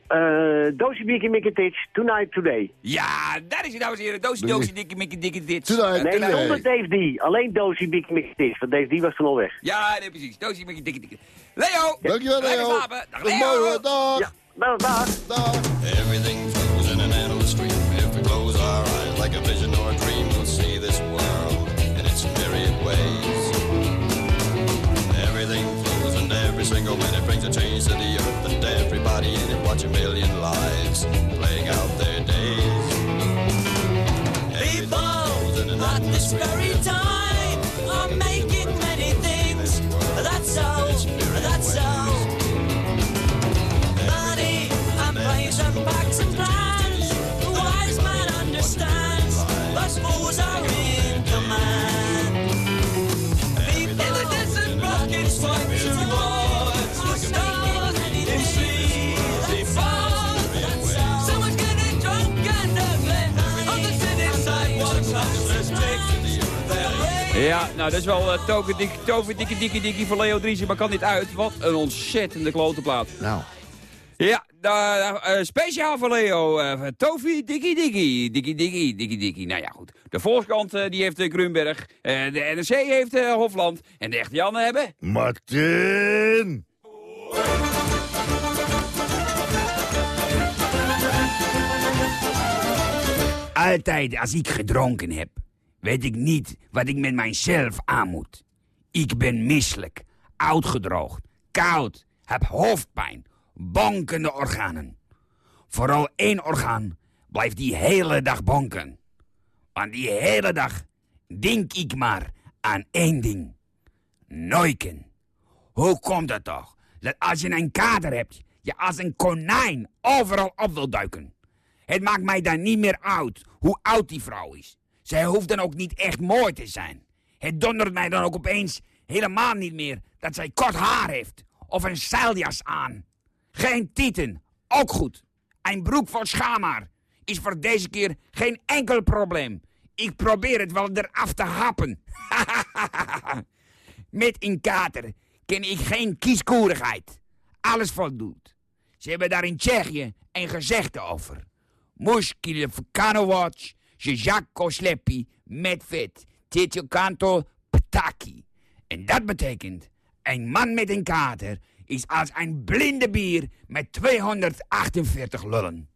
Eh Doosje Bierkie Mikitic, Tonight Today. Ja, daar is hij, dames en heren. Doosje, doosje, dikke, mikke, dikke, dit. Tonight Eh, Nee, Today. zonder Dave D. Alleen Doosje Bierkie Mikitic, want Dave D was toen al weg. Ja, nee, precies. Doosje, mikke, dikke, dikke. Leo! Dankjewel, Lekker Leo. slapen. Dag, Dat Leo. mooi hoor. Dag. Ja, dag. Dag. Everything flows in an endless stream. If we close our eyes like a vision or a dream, single minute brings a change to the earth and everybody in it watch a million lives playing out their days. Everything flows in an At this very time, Ja, nou, dat is wel uh, dik, tover dikke dikke dikkie voor Leo Driessen, maar kan niet uit. Wat een ontzettende klote plaat. Nou. Ja, nou, eh, speciaal voor Leo. eh Tofi dikkie dikkie, dikkie dikkie, dikkie dikkie. Nou ja, goed. De Volkskrant eh, die heeft uh, Grunberg, eh, de NRC heeft eh, Hofland en de echte Janne hebben... Martin. Altijd als ik gedronken heb, weet ik niet wat ik met mijzelf aan moet. Ik ben misselijk, uitgedroogd, koud, heb hoofdpijn, bonkende organen. Vooral één orgaan blijft die hele dag bonken. Want die hele dag denk ik maar aan één ding. Neuken. Hoe komt het toch dat als je een kater hebt, je als een konijn overal op wil duiken? Het maakt mij dan niet meer uit hoe oud die vrouw is. Zij hoeft dan ook niet echt mooi te zijn. Het dondert mij dan ook opeens helemaal niet meer dat zij kort haar heeft. Of een zeiljas aan. Geen tieten, ook goed. Een broek voor schaamhaar is voor deze keer geen enkel probleem. Ik probeer het wel eraf te happen. Met een kater ken ik geen kieskorigheid. Alles voldoet. ze hebben daar in Tsjechië een gezegde over. Muskile Vkanovac, Met vet, Titjo Kanto, Ptaki. En dat betekent, een man met een kater is als een blinde bier met 248 lullen.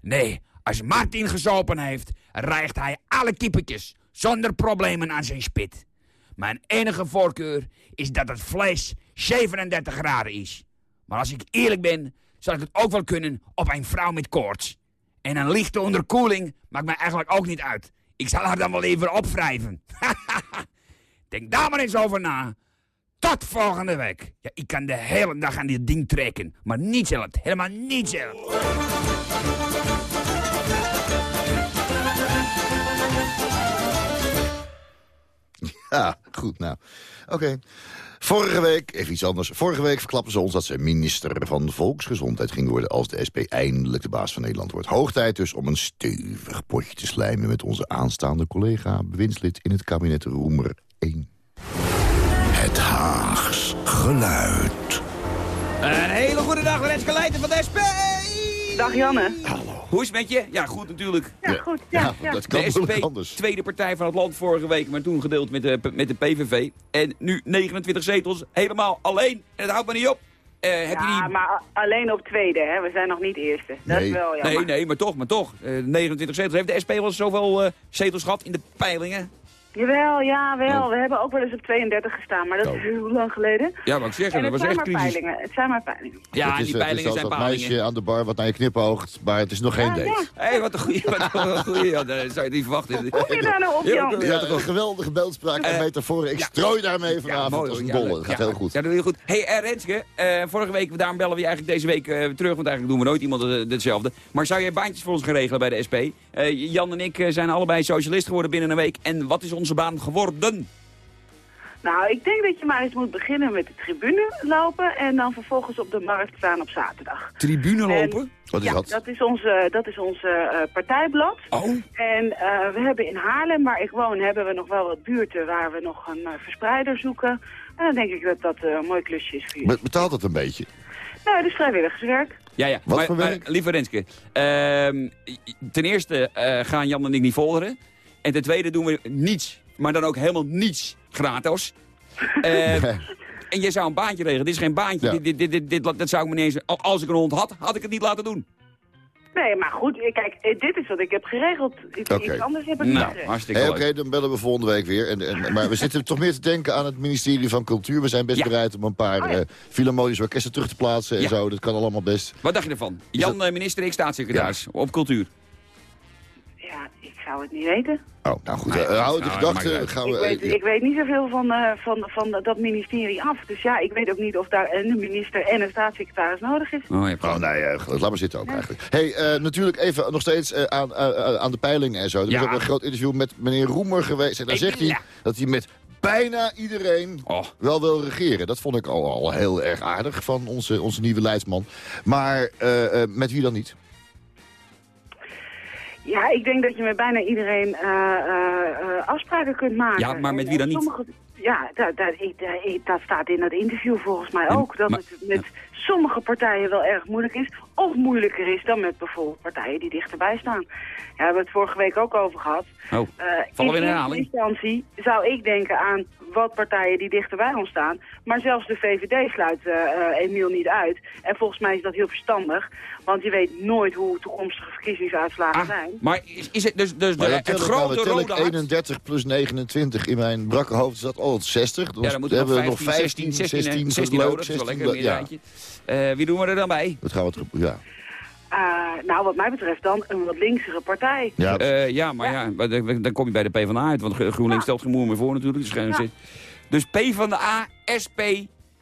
Nee, als Martin gezopen heeft, rijgt hij alle kippetjes zonder problemen aan zijn spit. Mijn enige voorkeur is dat het vlees 37 graden is. Maar als ik eerlijk ben, zal ik het ook wel kunnen op een vrouw met koorts. En een lichte onderkoeling maakt mij eigenlijk ook niet uit. Ik zal haar dan wel even opwrijven. Denk daar maar eens over na. Tot volgende week. Ja, ik kan de hele dag aan dit ding trekken. Maar niet zelf. Helemaal niet zelf. Ja, goed, nou. Oké. Vorige week, even iets anders. Vorige week verklappen ze ons dat ze minister van Volksgezondheid ging worden... als de SP eindelijk de baas van Nederland wordt. Hoog tijd dus om een stevig potje te slijmen... met onze aanstaande collega, bewindslid in het kabinet Roemer 1. Het Haags geluid. Een hele goede dag, Renske Leijten van de SP! Dag Janne. Hoe is het met je? Ja, goed natuurlijk. Ja, goed. Ja, ja. dat kan De SP, anders. tweede partij van het land vorige week, maar toen gedeeld met de, met de PVV. En nu 29 zetels, helemaal alleen. En het houdt maar niet op. Eh, heb je Ja, die... maar alleen op tweede, hè. We zijn nog niet eerste. Dat Nee. is wel jammer. Nee, nee, maar toch, maar toch. Eh, 29 zetels. Heeft de SP wel zoveel eh, zetels gehad in de peilingen? Jawel, ja, wel. Oh. We hebben ook wel eens op 32 gestaan, maar dat Oh. is heel lang geleden. Ja, wat ik zeg, En dat het was zijn echt maar crisis. peilingen. Het zijn maar peilingen. Ja, Het die is, peilingen het is zijn dat palingen. meisje aan de bar wat naar je knipoogt, maar het is nog geen date. ja. Hé, wat een goeie, wat een goeie. Ja, dat zou je niet verwachten. Kom je daar nou op, Ja, Jan? Je had toch een geweldige beeldspraak en Eh, metaforen. Ik ja. strooi daarmee vanavond mooi, als een. Ja, Het gaat ja, heel goed. Ja, dat doe je goed. hey, eh, Renske, eh, vorige week, daarom bellen we je eigenlijk deze week eh, terug, want eigenlijk doen we nooit iemand hetzelfde. Maar zou jij baantjes voor ons gaan regelen bij de SP? Eh, Jan en ik eh, zijn allebei socialist geworden binnen een week. En wat is onze baan geworden? Nou, ik denk dat je maar eens moet beginnen met de tribune lopen en dan vervolgens op de markt staan op zaterdag. Tribune En- lopen? Wat is ja, dat? dat is onze, dat is onze eh, partijblad. Oh, En eh, we hebben in Haarlem, waar ik woon, hebben we nog wel wat buurten waar we nog een eh, verspreider zoeken. En dan denk ik dat dat eh, een mooi klusje is voor jullie. Be- Betaalt het een beetje? Nou, het is vrijwilligerswerk. ja, ja. Wat maar, voor maar, lieve Renske, ehm, ten eerste eh, gaan Jan en ik niet volgeren. En ten tweede doen we niets, maar dan ook helemaal niets gratis. Eh, En jij zou een baantje regelen. Dit is geen baantje. Ja. Dit, dit, dit, dit, dit- dat zou ik me niet eens... Als ik een hond had, had ik het niet laten doen. Nee, maar goed, kijk, eh, dit is wat ik heb geregeld. Iets, Oké. iets anders heb ik niet Nou, geregeld. hartstikke Hey. Oké, dan bellen we volgende week weer. En, en, maar we zitten toch meer te denken aan het ministerie van Cultuur. We zijn best Ja. bereid om een paar Oh ja. eh, filharmonische orkesten terug te plaatsen en Ja. zo. Dat kan allemaal best. Wat dacht je ervan? Jan, eh, minister, ik staatssecretaris op cultuur. Ja, zou het niet weten. Oh, nou goed. Nee, hou de nou, gedachte. Gaan Ik we, weet, eh, ik weet niet zoveel van, eh, van, van dat ministerie af. Dus ja, ik weet ook niet of daar een minister en een staatssecretaris nodig is. Oh, je hebt Oh, nee, eh, laat maar zitten ook eigenlijk. hey, eh, natuurlijk even nog steeds eh, aan, aan de peilingen en zo. We Ja. hebben een groot interview met meneer Roemer geweest. En daar zegt hij Ja. dat hij met bijna iedereen Oh. wel wil regeren. Dat vond ik al, al heel erg aardig van onze, onze nieuwe leidsman. Maar eh, eh, met wie dan niet? Ja, ik denk dat je met bijna iedereen eh, eh, eh, afspraken kunt maken. Ja, maar met wie dan niet? Sommige, ja, dat, dat, dat- dat staat in dat interview volgens mij En- ook. Dat maar- het met sommige partijen wel erg moeilijk is. Of moeilijker is dan met bijvoorbeeld partijen die dichterbij staan. Ja, daar hebben we het vorige week ook over gehad. Oh, Eh, vallen we in in eerste instantie zou ik denken aan wat partijen die dichterbij ons staan. Maar zelfs de VVD sluit eh, eh, Emiel niet uit. En volgens mij is dat heel verstandig. Want je weet nooit hoe toekomstige verkiezingsuitslagen Ah, zijn. maar is, is het dus, dus de, het grote rode ik hart? 31 plus 29 in mijn brakke hoofd. Is dat al 60? Ja, dan moeten we hebben nog we 15, 16, 16, 16, 16 nodig. Dat is wel lekker, ja. Eh, wie doen we er dan bij? Dat gaan we terug. Ja. Eh, nou, wat mij betreft dan een wat linksere partij. Ja, Eh, ja, maar ja, dan, kom je bij de PvdA uit. Want Gro- GroenLinks Ja. stelt geen moer meer voor natuurlijk. Dus, Ja. dus PvdA, SP,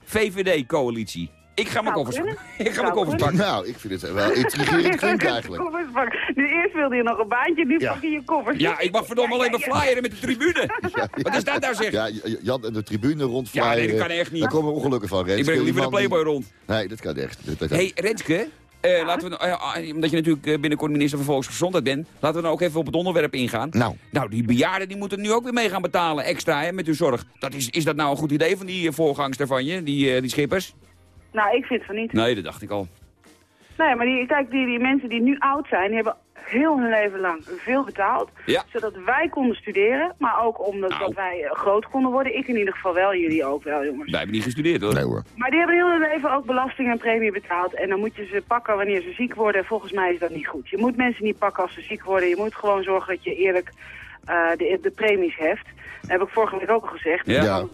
VVD-coalitie. Ik ga mijn koffers, kunnen. ik ga mijn koffers pakken. nou, ik vind het wel intrigerend klinken eigenlijk. Koffers pakken. Nu eerst wilde je nog een baantje, nu Ja. pak je je koffers. Ja, ik mag verdomme alleen maar flyeren met de tribune. Wat is dat nou zeg? Ja, Jan en de tribune rond Ja, nee, dat kan echt niet. Daar komen ongelukken van, Rens. ik breng liever de Playboy rond. Nee, dat kan echt. Dat- hey, Renske, eh, laten we, eh, ah, omdat je natuurlijk eh, binnenkort minister van Volksgezondheid bent... laten we dan ook even op het onderwerp ingaan. Nou, Nou, die bejaarden die moeten nu ook weer mee gaan betalen, extra, hè, met hun zorg. Dat is, is dat nou een goed idee van die voorgangster van je, die, die schippers? Nou, ik vind van niet. Nee, dat dacht ik al. Nee, maar die, kijk, die, die mensen die nu oud zijn, die hebben heel hun leven lang veel betaald. Ja. Zodat wij konden studeren, maar ook omdat Nou. dat wij eh, groot konden worden. Ik in ieder geval wel, jullie ook wel, jongens. Wij hebben niet gestudeerd hoor. Nee hoor. Maar die hebben heel hun leven ook belasting en premie betaald. En dan moet je ze pakken wanneer ze ziek worden. Volgens mij is dat niet goed. Je moet mensen niet pakken als ze ziek worden. Je moet gewoon zorgen dat je eerlijk eh, de, de premies heft. Dat heb ik vorige week ook al gezegd. Ja. Ja.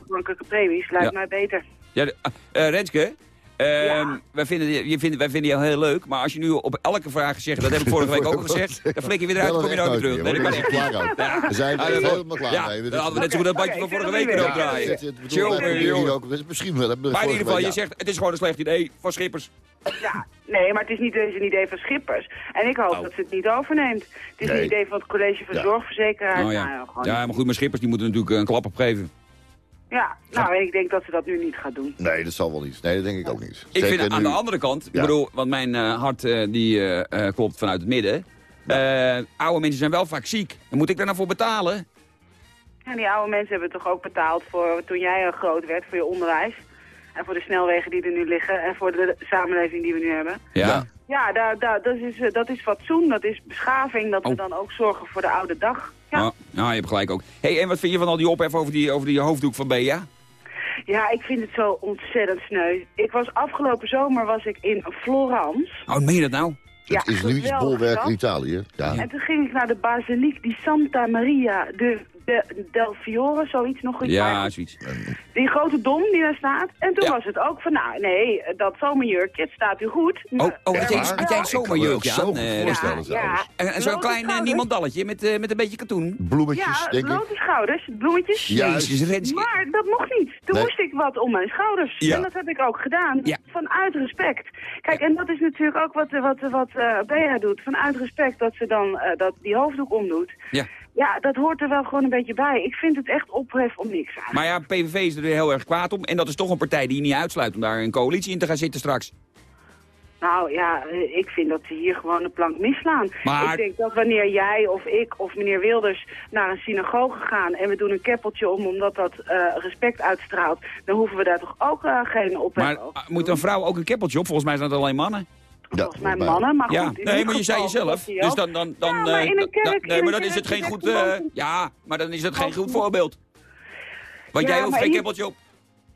Premies lijkt Ja. mij beter. Ja, de- eh, Renske, ehm, Ja. wij, vinden, je- vindt, wij vinden jou heel leuk, maar als je nu op elke vraag zegt, dat heb ik vorige week ook al gezegd, dan flik je weer eruit, dan kom je nooit terug. Nee, echt klaar. We zijn er helemaal klaar ja, mee. dan hadden we net zo goed dat bandje van vorige week erop draaien. ook- Misschien wel. Maar in ieder geval, je zegt, het is gewoon een slecht idee van Schippers. Ja, nee, maar het is niet eens een idee van Schippers. En ik hoop Oh. dat ze het niet overneemt. Het is Nee. een idee van het college van Ja. Zorgverzekeraars. Oh, Nou, ja. gewoon ja, maar goed, maar Schippers die moeten natuurlijk een klap opgeven. Ja, nou, ik denk dat ze dat nu niet gaat doen. Nee, dat zal wel niet. Nee, dat denk ik ook niet. Ik Zeker vind aan nu- de andere kant, ik Ja. bedoel, want mijn eh, hart eh, die eh, eh, klopt vanuit het midden. Eh, oude mensen zijn wel vaak ziek. En moet ik daar nou voor betalen? En die oude mensen hebben toch ook betaald voor toen jij groot werd, voor je onderwijs. En voor de snelwegen die er nu liggen en voor de samenleving die we nu hebben. Ja. Ja. Daar, daar, dat, is, dat is fatsoen, dat is beschaving, dat we Oh. dan ook zorgen voor de oude dag. Ja, Oh, nou, je hebt gelijk ook. hey, en wat vind je van al die ophef over die, over die hoofddoek van Bea? ja ik vind het zo ontzettend sneu. Ik was afgelopen zomer was ik in Florence. Oh, meen je dat nou? Ja, Het is geweldig bolwerk in Italië. Ja. En toen ging ik naar de basiliek di Santa Maria de, de del Fiore, zoiets nog iets. Ja, zoiets. Die grote dom die daar staat. En toen Ja. was het ook van, nou nee, dat zomerjurkje, het staat u goed. Oh, oh had, jij, had jij een zomerjurkje zo ja. En, en zo'n klein eh, niemandalletje met, eh, met een beetje katoen. Bloemetjes, Ja, denk ik. schouders, bloemetjes. Jezus, Renske. Maar dat mocht niet. Toen Nee. moest ik wat om mijn schouders. Ja. En dat heb ik ook gedaan. Ja. Vanuit respect. Kijk, en dat is natuurlijk ook wat, wat, wat eh Bea doet. Vanuit respect dat ze dan eh, dat die hoofddoek omdoet. Ja. Ja, dat hoort er wel gewoon een beetje bij. Ik vind het echt ophef om niks aan. Maar ja, PVV is er weer heel erg kwaad om. En dat is toch een partij die je niet uitsluit om daar een coalitie in te gaan zitten straks. Nou ja, eh, ik vind dat ze hier gewoon de plank misslaan. Maar- Ik denk dat wanneer jij of ik of meneer Wilders naar een synagoge gaan... en we doen een keppeltje om omdat dat eh, respect uitstraalt... dan hoeven we daar toch ook eh, geen ophef Maar over te moet een vrouw ook een keppeltje op? Volgens mij zijn het alleen mannen. Ja, Volgens mij mannen, maar Ja, goed. nee, maar je zei jezelf. Dus dan, dan, dan, Ja, maar eh, in een da- da- kerk- nee, maar een dan is het geen goed... eh, ja, maar dan is het geen goed voorbeeld. Want Ja, jij hoeft geen je- keppeltje op.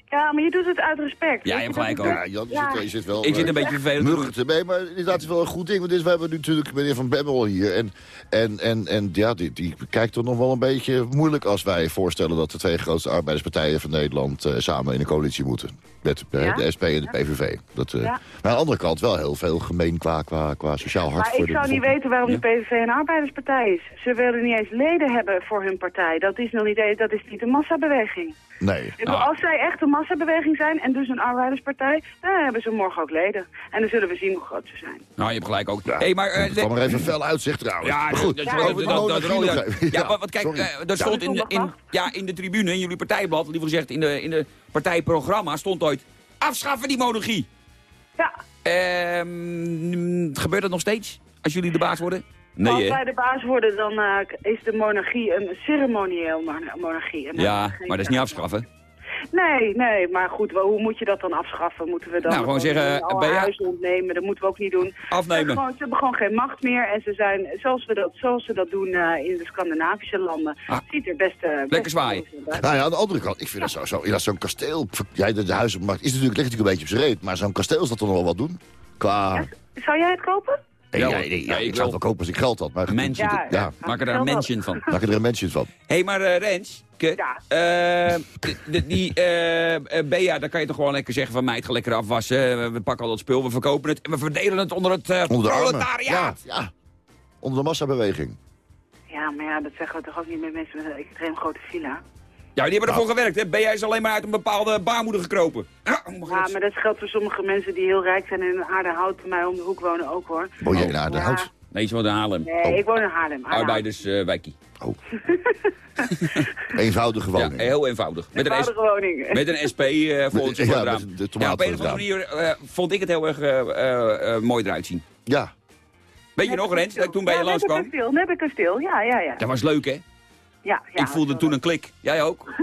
Ja, maar je doet het uit respect. Ja, je hebt gelijk ook. Ja, Jan, je Ja. zit, je zit wel... Ik zit een eh, beetje vervelend mee, maar inderdaad het is wel een goed ding. Want dit, we hebben natuurlijk meneer Van Bemmel hier. En, en, en, en ja, die, die kijkt toch nog wel een beetje moeilijk als wij voorstellen... dat de twee grootste arbeiderspartijen van Nederland eh, samen in een coalitie moeten. Met eh, Ja? de SP en de PVV. Dat, eh, Ja. Maar aan de andere kant wel heel veel gemeen qua, qua, qua sociaal hart Maar voor ik zou niet weten waarom de PVV een arbeiderspartij is. Ze willen niet eens leden hebben voor hun partij. Dat is nog niet, dat is niet een massabeweging. Nee. Ik bedoel, Nou. Als zij echt een massabeweging zijn en dus een arbeiderspartij, dan hebben ze morgen ook leden. En dan zullen we zien hoe groot ze zijn. Nou, je hebt gelijk ook. Ja, hey, maar, eh, het kwam er even fel uit, zegt trouwens. Ja, maar goed, dat, Ja, wat kijk, eh, er stond in, de- in, ja, in de tribune, in jullie partijblad, liever gezegd, in de, in de partijprogramma stond ooit, afschaffen die monarchie. Ja, Ehm, gebeurt dat nog steeds, als jullie de baas worden? Nee, als wij de baas worden, dan eh, is de monarchie een ceremonieel mon- monarchie. Ja, geen- maar dat is niet afschaffen. Nee, nee, maar goed, wel, hoe moet je dat dan afschaffen? Moeten we dan Nou, gewoon zeggen, alle ben je- huizen ontnemen? Dat moeten we ook niet doen. Afnemen. Ze, gewoon, ze hebben gewoon geen macht meer en ze zijn, zoals we dat, zoals ze dat doen eh, in de Scandinavische landen, Ah. ziet er best... eh, best zwaaien. Nou ja, aan de andere kant, ik vind dat zo, zo, ja, zo'n kasteel... Ja, de, de huizenmarkt is natuurlijk, ligt natuurlijk een beetje op zijn reet. Maar zo'n kasteel is dat toch nog wel wat doen? Qua... Zou jij het kopen? Ja, ik ik zou wel. het wel kopen als ik geld had. Maar Mansion. Ja, Ja, ja. Maak er daar een mention van. maak er een mention van. Hé, hey, maar eh Rens, Ja. eh, die eh eh, Bea, daar kan je toch gewoon lekker zeggen van meid, ga lekker afwassen. We, we pakken al dat spul, we verkopen het en we verdelen het onder het Onder de armen. Ja, proletariaat. ja. Onder de massabeweging. Ja, maar ja, dat zeggen we toch ook niet met mensen met een extreem grote villa? Ja, die hebben Nou. ervoor gewerkt, hè? Bea is alleen maar uit een bepaalde baarmoeder gekropen. Ja, je Ja, maar dat geldt voor sommige mensen die heel rijk zijn en in Aardenhout bij mij om de hoek wonen ook hoor. Woon jij naar de Ja. hout? Nee, ze wonen in Haarlem. Nee, Oh. ik woon in Haarlem. Aardenhout. Arbeiderswijkie. Eenvoudige ja, woning. heel eenvoudig. Met een, S- Eenvoudige woning. met een SP eh voor ons Ja, met raam. de tomaat Ja, op een of andere manier eh, vond ik het heel erg eh, eh, eh, mooi eruit zien. Ja. Weet je nog, Rens, dat ik toen bij je ja, langskwam? Heb ik een heb ik een stil. Ja, ja, ja. Dat was leuk, hè? Ja, ja ik voelde toen een klik. Jij ook?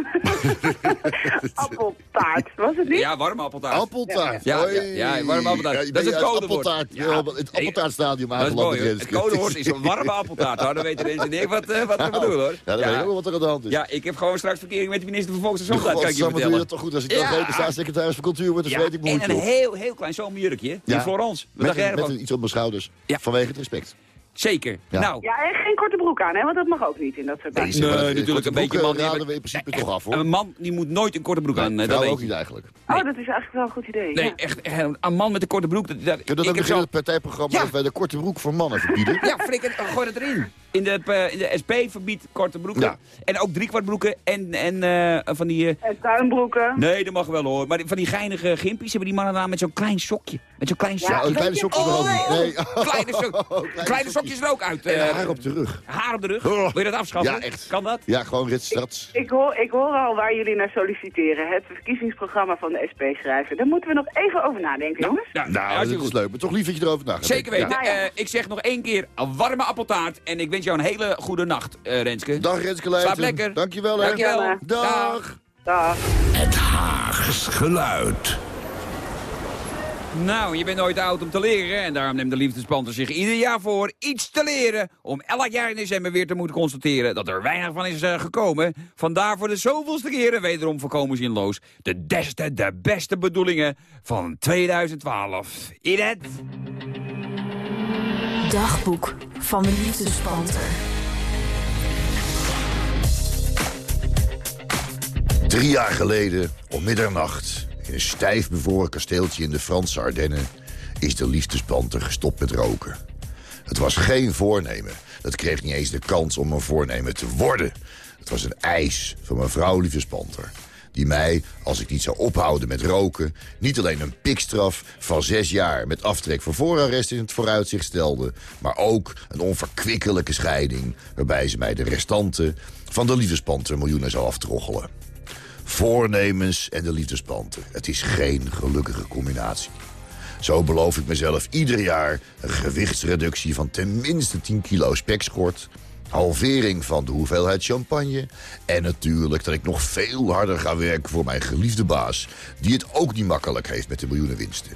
Appeltaart. Was het niet? Ja, warme appeltaart. Appeltaart. Ja, Hoi. ja, ja, warme appeltaart. Dat is bent het codewoord. appeltaart. Ja. Ja, het appeltaartstadium aangeland. Het codewoord is een warme appeltaart. Nou, dan weten mensen niet wat, eh, wat we bedoelen, hoor. Ja, dan weet ik ook wat er aan de hand is. Ja, ik heb gewoon straks verkering met de minister van Volksgezondheid, kan ik je vertellen. dat toch goed. Als ik dan Ja. grote staatssecretaris van cultuur word, dan Ja, weet ik me en een heel, heel klein zomerjurkje in Ja. Florence. Wat Met, met iets op mijn schouders. Vanwege het respect. Zeker. Ja. Nou, Ja, en geen korte broek aan, hè? Want dat mag ook niet in dat soort Nee, maar, Nee, natuurlijk, een beetje man- raden we in principe toch af, hoor. een man die moet nooit een korte broek aan. eh, Nee, dat ook niet eigenlijk. Oh, dat is eigenlijk wel een goed idee. Nee, ja. echt, echt, een man met een korte broek. Dat, dat, Kun je dat beginnen, het partijprogramma, Ja. dat wij de korte broek voor mannen verbieden? Ja, flikker, gooi dat erin. In de, eh, in de SP verbiedt korte broeken. Ja. En ook driekwartbroeken en, en eh, van die... eh, En tuinbroeken. nee, dat mag wel hoor. Maar die- van die geinige gimpies hebben die mannen aan met zo'n klein sokje. Met zo'n klein Ja, sokje. Oh, die kleine sokjes ook niet. Nee. Kleine, sok, Oh, kleine sokjes er ook uit. En eh, haar op de rug. haar op de rug. Oh. Wil je dat afschaffen? Ja, echt. Kan dat? Ja, gewoon Ritstad. Ik hoor, ik hoor al waar jullie naar solliciteren. Het verkiezingsprogramma van de SP schrijven. Daar moeten we nog even over nadenken, jongens. Ja, Nou, dat is leuk. Maar toch lief dat je erover na gaat Zeker weten. Ja. Eh, ik zeg nog één keer een warme appeltaart. En ik wens jou een hele goede nacht, eh, Renske. Dag Renske Leijten. Slaap lekker. Dankjewel hè. Dankjewel. Dag. Dag. Het Haags geluid. Nou, je bent nooit oud om te leren. En daarom neemt de liefdespanter zich ieder jaar voor iets te leren. Om elk jaar in december weer te moeten constateren dat er weinig van is eh, gekomen. Vandaar voor de zoveelste keren wederom voorkomen zinloos. De deste, de beste bedoelingen van 2012. Idet? Dagboek van de liefdespanter. Drie jaar geleden, om middernacht, in een stijf bevroren kasteeltje in de Franse Ardennen... is de liefdespanter gestopt met roken. Het was geen voornemen. Dat kreeg niet eens de kans om een voornemen te worden. Het was een eis van mijn vrouw liefdespanter. Die mij, als ik niet zou ophouden met roken... niet alleen een pikstraf van zes jaar met aftrek voor voorarrest in het vooruitzicht stelde... maar ook een onverkwikkelijke scheiding... waarbij ze mij de restanten van de liefdespanter miljoenen zou aftroggelen. Voornemens en de liefdespanter. Het is geen gelukkige combinatie. Zo beloof ik mezelf ieder jaar een gewichtsreductie van ten minste 10 kilo spekschort... halvering van de hoeveelheid champagne... en natuurlijk dat ik nog veel harder ga werken voor mijn geliefde baas... die het ook niet makkelijk heeft met de miljoenenwinsten.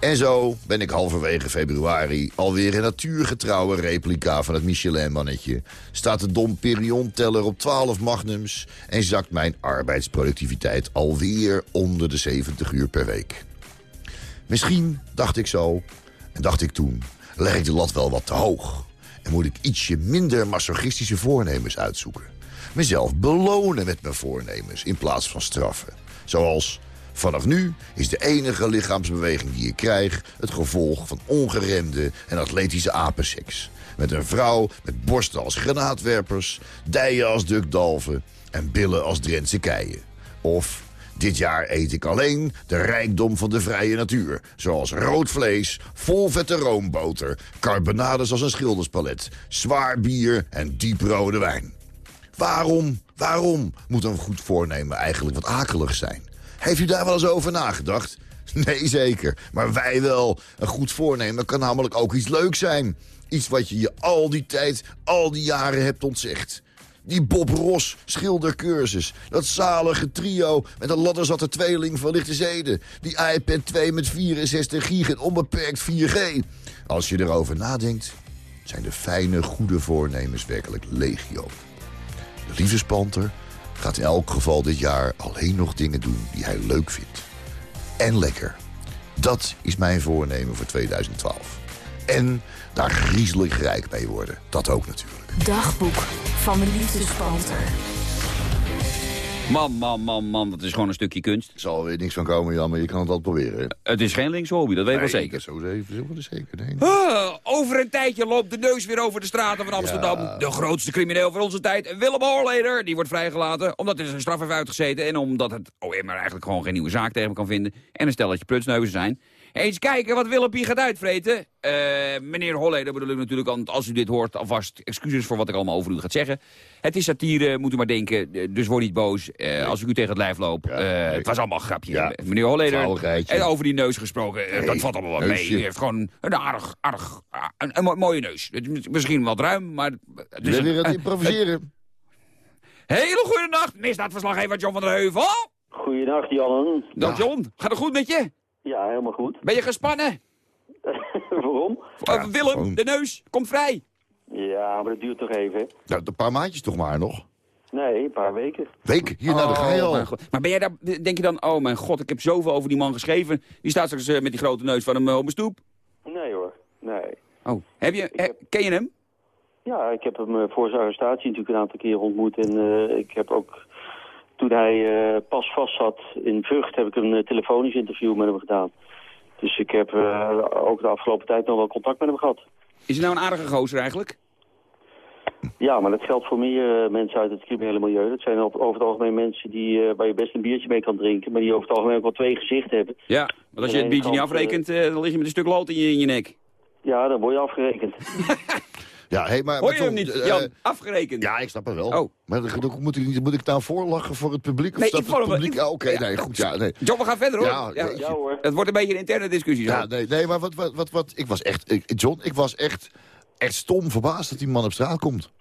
En zo ben ik halverwege februari alweer een natuurgetrouwe replica van het Michelin-mannetje. Staat de Dom Perignon-teller op 12 magnums... en zakt mijn arbeidsproductiviteit alweer onder de 70 uur per week. Misschien, dacht ik zo, en dacht ik toen, leg ik de lat wel wat te hoog. En moet ik ietsje minder masochistische voornemens uitzoeken. Mezelf belonen met mijn voornemens in plaats van straffen. Zoals, vanaf nu is de enige lichaamsbeweging die ik krijg... het gevolg van ongeremde en atletische apenseks. Met een vrouw met borsten als granaatwerpers, dijen als dukdalven... en billen als Drentse keien. Of dit jaar eet ik alleen de rijkdom van de vrije natuur. Zoals rood vlees, vol vette roomboter, carbonades als een schilderspalet, zwaar bier en dieprode wijn. Waarom, waarom moet een goed voornemen eigenlijk wat akelig zijn? Heeft u daar wel eens over nagedacht? Nee, zeker. Maar wij wel. Een goed voornemen kan namelijk ook iets leuks zijn. Iets wat je je al die tijd, al die jaren hebt ontzegd. Die Bob Ross schildercursus. Dat zalige trio met een ladderzatte tweeling van lichte zeden. Die iPad 2 met 64 gig en onbeperkt 4G. Als je erover nadenkt, zijn de fijne, goede voornemens werkelijk legio. De liefdespanter gaat in elk geval dit jaar alleen nog dingen doen die hij leuk vindt. En lekker. Dat is mijn voornemen voor 2012. En daar griezelig rijk mee worden. Dat ook natuurlijk. Dagboek van de liefdespanter. Man, man, man, man, dat is gewoon een stukje kunst. Er zal weer niks van komen, Jan, maar je kan het wel proberen. Het is geen linkse hobby, dat weet ik wel Nee, zeker. Zo zeker, zo is zeker. Nee. Ah, over een tijdje loopt de neus weer over de straten van Amsterdam. De grootste crimineel van onze tijd, Willem Hoorleder, die wordt vrijgelaten. Omdat hij zijn straf heeft uitgezeten en omdat het OM er eigenlijk gewoon geen nieuwe zaak tegen hem kan vinden. En een stelletje prutsneuzen zijn. Eens kijken wat Willempie gaat uitvreten. Eh, meneer Holleder bedoel ik natuurlijk, want als u dit hoort, alvast excuses voor wat ik allemaal over u gaat zeggen. Het is satire, moet u maar denken, eh, dus word niet boos eh, als ik u tegen het lijf loop. Ja, Eh, nee. Het was allemaal een grapje. Ja, meneer Holleder, en over die neus gesproken, dat valt allemaal wel neusje. mee. U heeft gewoon een aardig, aardig een, een mo- mooie neus. Misschien wat ruim, maar... Het is weer het improviseren. Hele goede nacht, misdaadverslaggever John van der Heuvel. Goedenacht, Jan. Dag John, gaat het goed met je? Ja, helemaal goed. Ben je gespannen? Waarom? Eh, Willem, de neus, komt vrij. Ja, maar dat duurt toch even. Nou, een paar maandjes toch maar nog. Nee, een paar weken. Week, hier naar de Oh, god. Maar ben jij daar, denk je dan, oh mijn god, ik heb zoveel over die man geschreven. Die staat straks eh, met die grote neus van hem eh, op mijn stoep. Nee hoor, nee. Oh, heb je, ken je hem? Ja, ik heb hem eh, voor zijn arrestatie natuurlijk een aantal keer ontmoet. En eh, ik heb ook, toen hij eh, pas vast zat in Vught, heb ik een eh, telefonisch interview met hem gedaan. Dus ik heb eh, ook de afgelopen tijd nog wel contact met hem gehad. Is hij nou een aardige gozer eigenlijk? Ja, maar dat geldt voor meer mensen uit het criminele milieu. Dat zijn op- over het algemeen mensen die, eh, waar je best een biertje mee kan drinken... maar die over het algemeen ook wel twee gezichten hebben. Ja, want als je het biertje niet afrekent, dan lig je met een stuk lood in je, in je nek. Ja, dan word je afgerekend. Ja, hey, maar, Hoor maar je hem niet, eh, Jan? Afgerekend. Ja, ik snap het wel. Oh. Maar dan- dan moet ik, niet- moet ik nou voorlachen voor het publiek? Of Nee, ik het vond hem- publiek... Ja, Oké, nee, goed, ja, nee. John, we gaan verder hoor. Ja, hoor. het wordt een beetje een interne discussie. zo. Ja, nee, nee, maar wat, wat, wat, wat, ik was echt, ik, John, ik was echt, echt stom verbaasd dat die man op straat komt.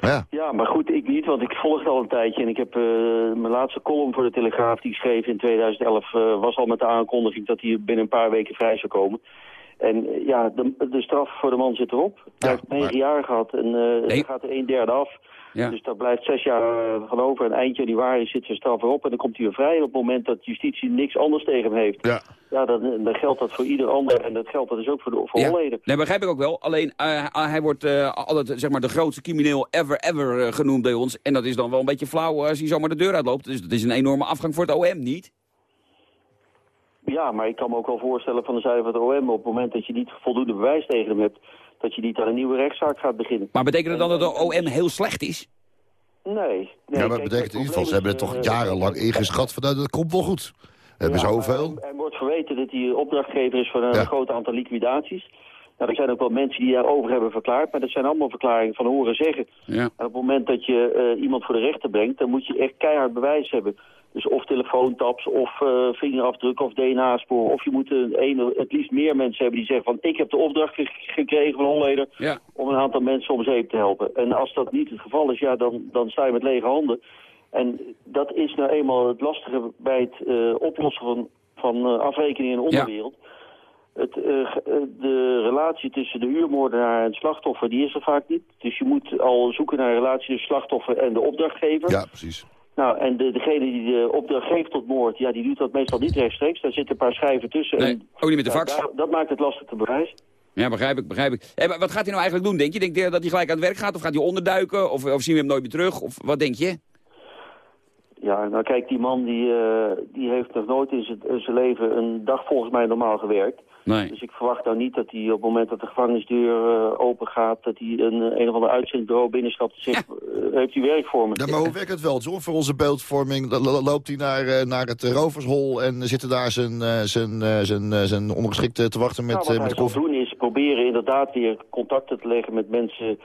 Ja, Ja, maar goed, ik niet, want ik volg het al een tijdje. En ik heb eh, mijn laatste column voor de Telegraaf die ik schreef in 2011... eh, was al met de aankondiging dat hij binnen een paar weken vrij zou komen. En eh, ja, de, de straf voor de man zit erop. Hij heeft negen maar- jaar gehad en Nee. er gaat er een derde af. Ja. Dus daar blijft zes jaar eh, van over. En eind januari zit zijn straf erop en dan komt hij weer vrij. Op het moment dat justitie niks anders tegen hem heeft... ja. ja, dan, dan geldt dat voor ieder ander. En dat geldt dat dus ook voor, de, voor Ja. Nee, begrijp ik ook wel. Alleen, hij wordt altijd zeg maar, de grootste crimineel ever, ever genoemd bij ons. En dat is dan wel een beetje flauw als hij zomaar de deur uitloopt. Dus dat is een enorme afgang voor het OM, niet? Ja, maar ik kan me ook wel voorstellen van de zijde van het OM... op het moment dat je niet voldoende bewijs tegen hem hebt... dat je niet aan een nieuwe rechtszaak gaat beginnen. Maar betekent het dan dat de OM heel slecht is? Nee. nee ja maar kijk, het betekent in ieder geval, ze hebben het toch eh, jarenlang ingeschat van, nou, dat komt wel goed. We hebben ja, maar zoveel. Hij, hij wordt verweten dat hij opdrachtgever is van een Ja. groot aantal liquidaties. Nou, er zijn ook wel mensen die daarover hebben verklaard... maar dat zijn allemaal verklaringen van horen zeggen. Ja. En op het moment dat je eh, iemand voor de rechter brengt... dan moet je echt keihard bewijs hebben. Dus of telefoontaps, of eh, vingerafdruk, of DNA-spoor. Of je moet een, een, het liefst meer mensen hebben die zeggen van... ik heb de opdracht ge- gekregen van Holleder Ja. om een aantal mensen om zeep te helpen. En als dat niet het geval is, ja, dan, dan sta je met lege handen. En dat is nou eenmaal het lastige bij het eh, oplossen van, van eh, afrekeningen in de onderwereld. Het, de relatie tussen de huurmoordenaar en het slachtoffer, die is er vaak niet. Dus je moet al zoeken naar een relatie tussen slachtoffer en de opdrachtgever. Ja, precies. Nou, en de, degene die de opdracht geeft tot moord, ja, die doet dat meestal niet rechtstreeks. Daar zitten een paar schijven tussen. Nee, en, ook niet met de fax. dat maakt het lastig te bewijzen. Ja, begrijp ik, begrijp ik. Maar wat gaat hij nou eigenlijk doen, denk je? Denk je dat hij gelijk aan het werk gaat? Of gaat hij onderduiken? Of, of zien we hem nooit meer terug? Of wat denk je? Ja, nou kijk, die man die, eh, die heeft nog nooit in zijn leven een dag volgens mij normaal gewerkt. Nee. Dus ik verwacht nou niet dat hij op het moment dat de gevangenisdeur eh, open gaat... dat hij een, een of ander uitzendbureau binnenstapt en zegt... eh, heeft u werk voor me? Ja, maar hoe werkt het wel, John? Voor onze beeldvorming lo- lo- loopt hij naar, eh, naar het eh, rovershol... en zitten daar zijn, eh, zijn, eh, zijn, eh, zijn ondergeschikte te wachten met, nou, eh, wat met hij zal koffie? doen is proberen inderdaad weer contacten te leggen met mensen...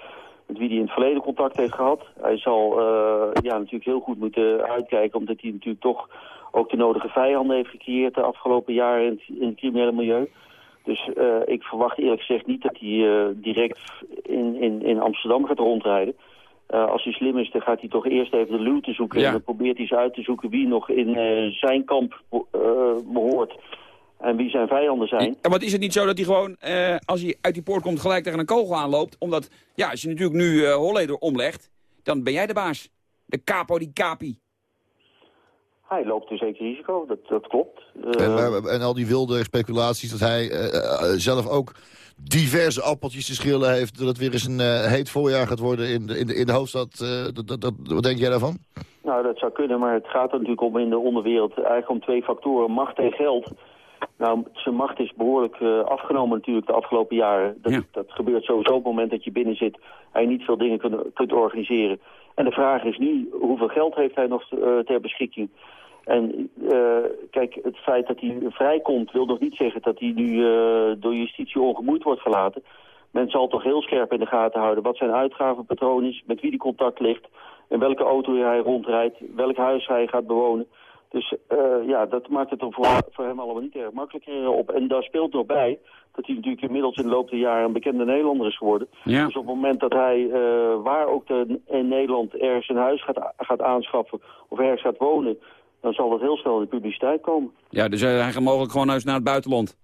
met wie hij in het verleden contact heeft gehad. Hij zal eh, ja, natuurlijk heel goed moeten uitkijken... omdat hij natuurlijk toch ook de nodige vijanden heeft gecreëerd... de afgelopen jaren in het, in het criminele milieu. Dus eh, ik verwacht eerlijk gezegd niet dat hij eh, direct in, in, in Amsterdam gaat rondrijden. Als hij slim is, dan gaat hij toch eerst even de luw te zoeken. Ja. En dan probeert hij eens uit te zoeken wie nog in zijn kamp eh, behoort. En wie zijn vijanden zijn. En wat is het niet zo dat hij gewoon, eh, als hij uit die poort komt, gelijk tegen een kogel aanloopt? Omdat, ja, als je natuurlijk nu eh Holleder omlegt, dan ben jij de baas. De capo die capi. Hij loopt dus zeker risico, dat, dat klopt. En, Eh, maar- en al die wilde speculaties dat hij zelf ook diverse appeltjes te schillen heeft... dat het weer eens een eh, heet voorjaar gaat worden in de, in de, in de hoofdstad. eh, dat, dat, dat- wat denk jij daarvan? Nou, dat zou kunnen, maar het gaat er natuurlijk om in de onderwereld eigenlijk om twee factoren, macht en geld. Nou, zijn macht is behoorlijk eh, afgenomen natuurlijk de afgelopen jaren. Dat, Ja. dat gebeurt sowieso op het moment dat je binnen zit en je niet veel dingen kunt, kunt organiseren. En de vraag is nu, hoeveel geld heeft hij nog eh, ter beschikking? En eh, kijk, het feit dat hij vrijkomt wil nog niet zeggen dat hij nu door justitie ongemoeid wordt gelaten. Men zal toch heel scherp in de gaten houden wat zijn uitgavenpatroon is, met wie die contact ligt, in welke auto hij rondrijdt, welk huis hij gaat bewonen. Dus eh, ja, dat maakt het er voor, voor hem allemaal niet erg makkelijker op. En daar speelt nog bij dat hij natuurlijk inmiddels in de loop der jaren een bekende Nederlander is geworden. Ja. Dus op het moment dat hij, eh, waar ook de, in Nederland, ergens een huis gaat, gaat aanschaffen of ergens gaat wonen, dan zal dat heel snel in de publiciteit komen. Ja, dus eh, hij gaat mogelijk gewoon eens naar het buitenland.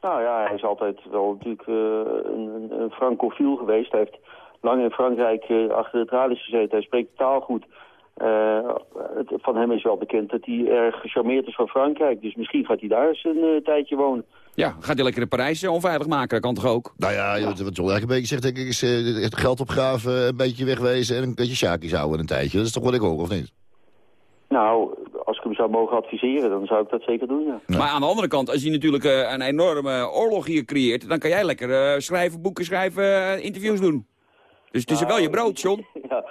Nou ja, hij is altijd wel natuurlijk een, een, francofiel geweest. Hij heeft lang in Frankrijk achter de tralies gezeten. Hij spreekt taal goed. Eh, het, van hem is wel bekend dat hij erg gecharmeerd is van Frankrijk. Dus misschien gaat hij daar eens een eh, tijdje wonen. Ja, gaat hij lekker in Parijs eh, onveilig maken? Dat kan toch ook? Nou ja, wat wat John eigenlijk een beetje zegt, denk ik, is eh, het geld opgraven, een beetje wegwezen en een beetje sjaakjes houden een tijdje. Dat is toch wat ik hoor, of niet? Nou, als ik hem zou mogen adviseren, dan zou ik dat zeker doen, ja. Maar aan de andere kant, als je natuurlijk eh, een enorme oorlog hier creëert... dan kan jij lekker eh, schrijven, boeken schrijven, interviews doen. Dus het is wel je brood, John. Ja,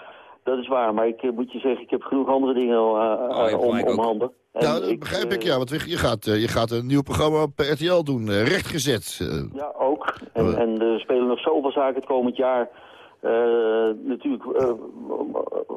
dat is waar. Maar ik eh, moet je zeggen, ik heb genoeg andere dingen eh, Oh, om, handen. En nou, dat begrijp ik, eh, ja. Want je gaat, je gaat een nieuw programma op RTL doen, rechtgezet. Ja, ook. En, en er spelen nog zoveel zaken het komend jaar. Eh, natuurlijk eh,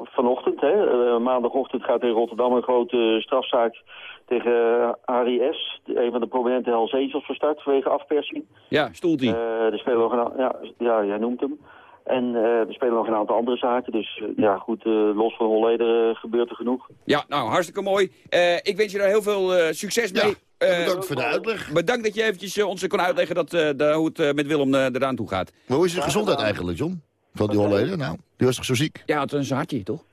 vanochtend, hè, maandagochtend gaat in Rotterdam een grote strafzaak tegen Harry S., een van de prominente Hells Angels, van start vanwege afpersing. Ja, stoeltje. Eh, er spelen nog een, a- ja, ja, jij noemt hem. En eh, er spelen nog een aantal andere zaken. Dus eh, ja, goed, eh, los van Holleder eh, gebeurt er genoeg. Ja, nou, hartstikke mooi. Eh, ik wens je daar heel veel eh, succes mee. Eh, bedankt voor de uitleg. Bedankt dat je eventjes eh, ons kon uitleggen dat, eh, de, hoe het eh, met Willem eh, eraan toe gaat. Maar hoe is de gezondheid eigenlijk, John? Van die Holleden? Nou, die was toch zo ziek? Ja, het is een hartje, toch?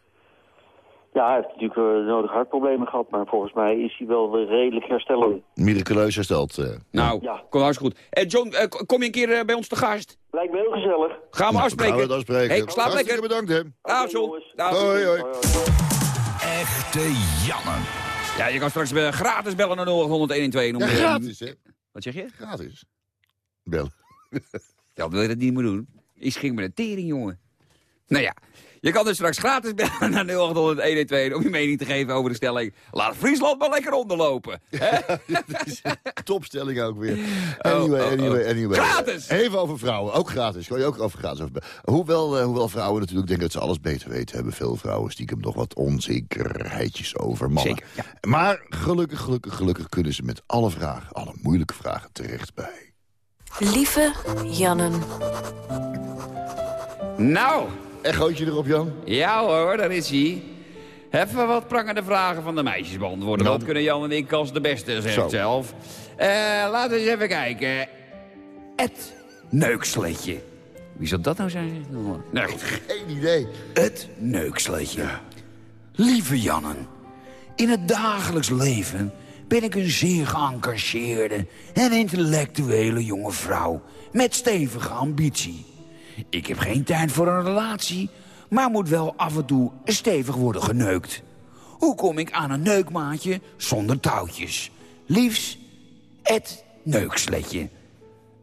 Ja, hij heeft natuurlijk de nodige hartproblemen gehad. Maar volgens mij is hij wel weer redelijk herstellend. Miraculeus hersteld. eh. Nou, Ja. kom hartstikke goed. Eh, John, eh, k- kom je een keer bij ons te gast? Lijkt me heel gezellig. Gaan we Nou, afspreken? Gaan we het afspreken. Hey, slaap Hartstikke lekker. bedankt, hè. Dag, John. Dag. Hoi, hoi. Echte Janne. Ja, je kan straks gratis bellen naar 0112 om Ja, eh, gratis, hè. Wat zeg je? Gratis. Bellen. Ja, wil je dat niet meer doen? Ik ging met een tering, jongen. Nou ja, je kan dus straks gratis bellen naar 0800 om je mening te geven over de stelling. Laat Friesland maar lekker onderlopen. Hè? Topstelling ook weer. Anyway, oh, oh. anyway, anyway. Gratis! Even over vrouwen. Ook gratis. Kan je ook over gratis over. Hoewel, eh, hoewel vrouwen natuurlijk denken dat ze alles beter weten... hebben veel vrouwen stiekem nog wat onzekerheidjes over mannen. Zeker, ja. Maar gelukkig, gelukkig, gelukkig kunnen ze met alle vragen... alle moeilijke vragen terecht bij... Lieve Jannen. Nou, Echootje erop, Jan? ja hoor, daar is hij. Even wat prangende vragen van de meisjes beantwoorden. Nou. Dat kunnen Jan en ik als de beste, zeg Zo. zelf. Eh, laten we eens even kijken. Het neuksletje. Wie zou dat nou zijn? Nee, goed. Geen idee. Het neuksletje. Lieve Jannen, in het dagelijks leven ben ik een zeer geëngageerde en intellectuele jonge vrouw met stevige ambitie. Ik heb geen tijd voor een relatie, maar moet wel af en toe stevig worden geneukt. Hoe kom ik aan een neukmaatje zonder touwtjes? Liefs, het neuksletje.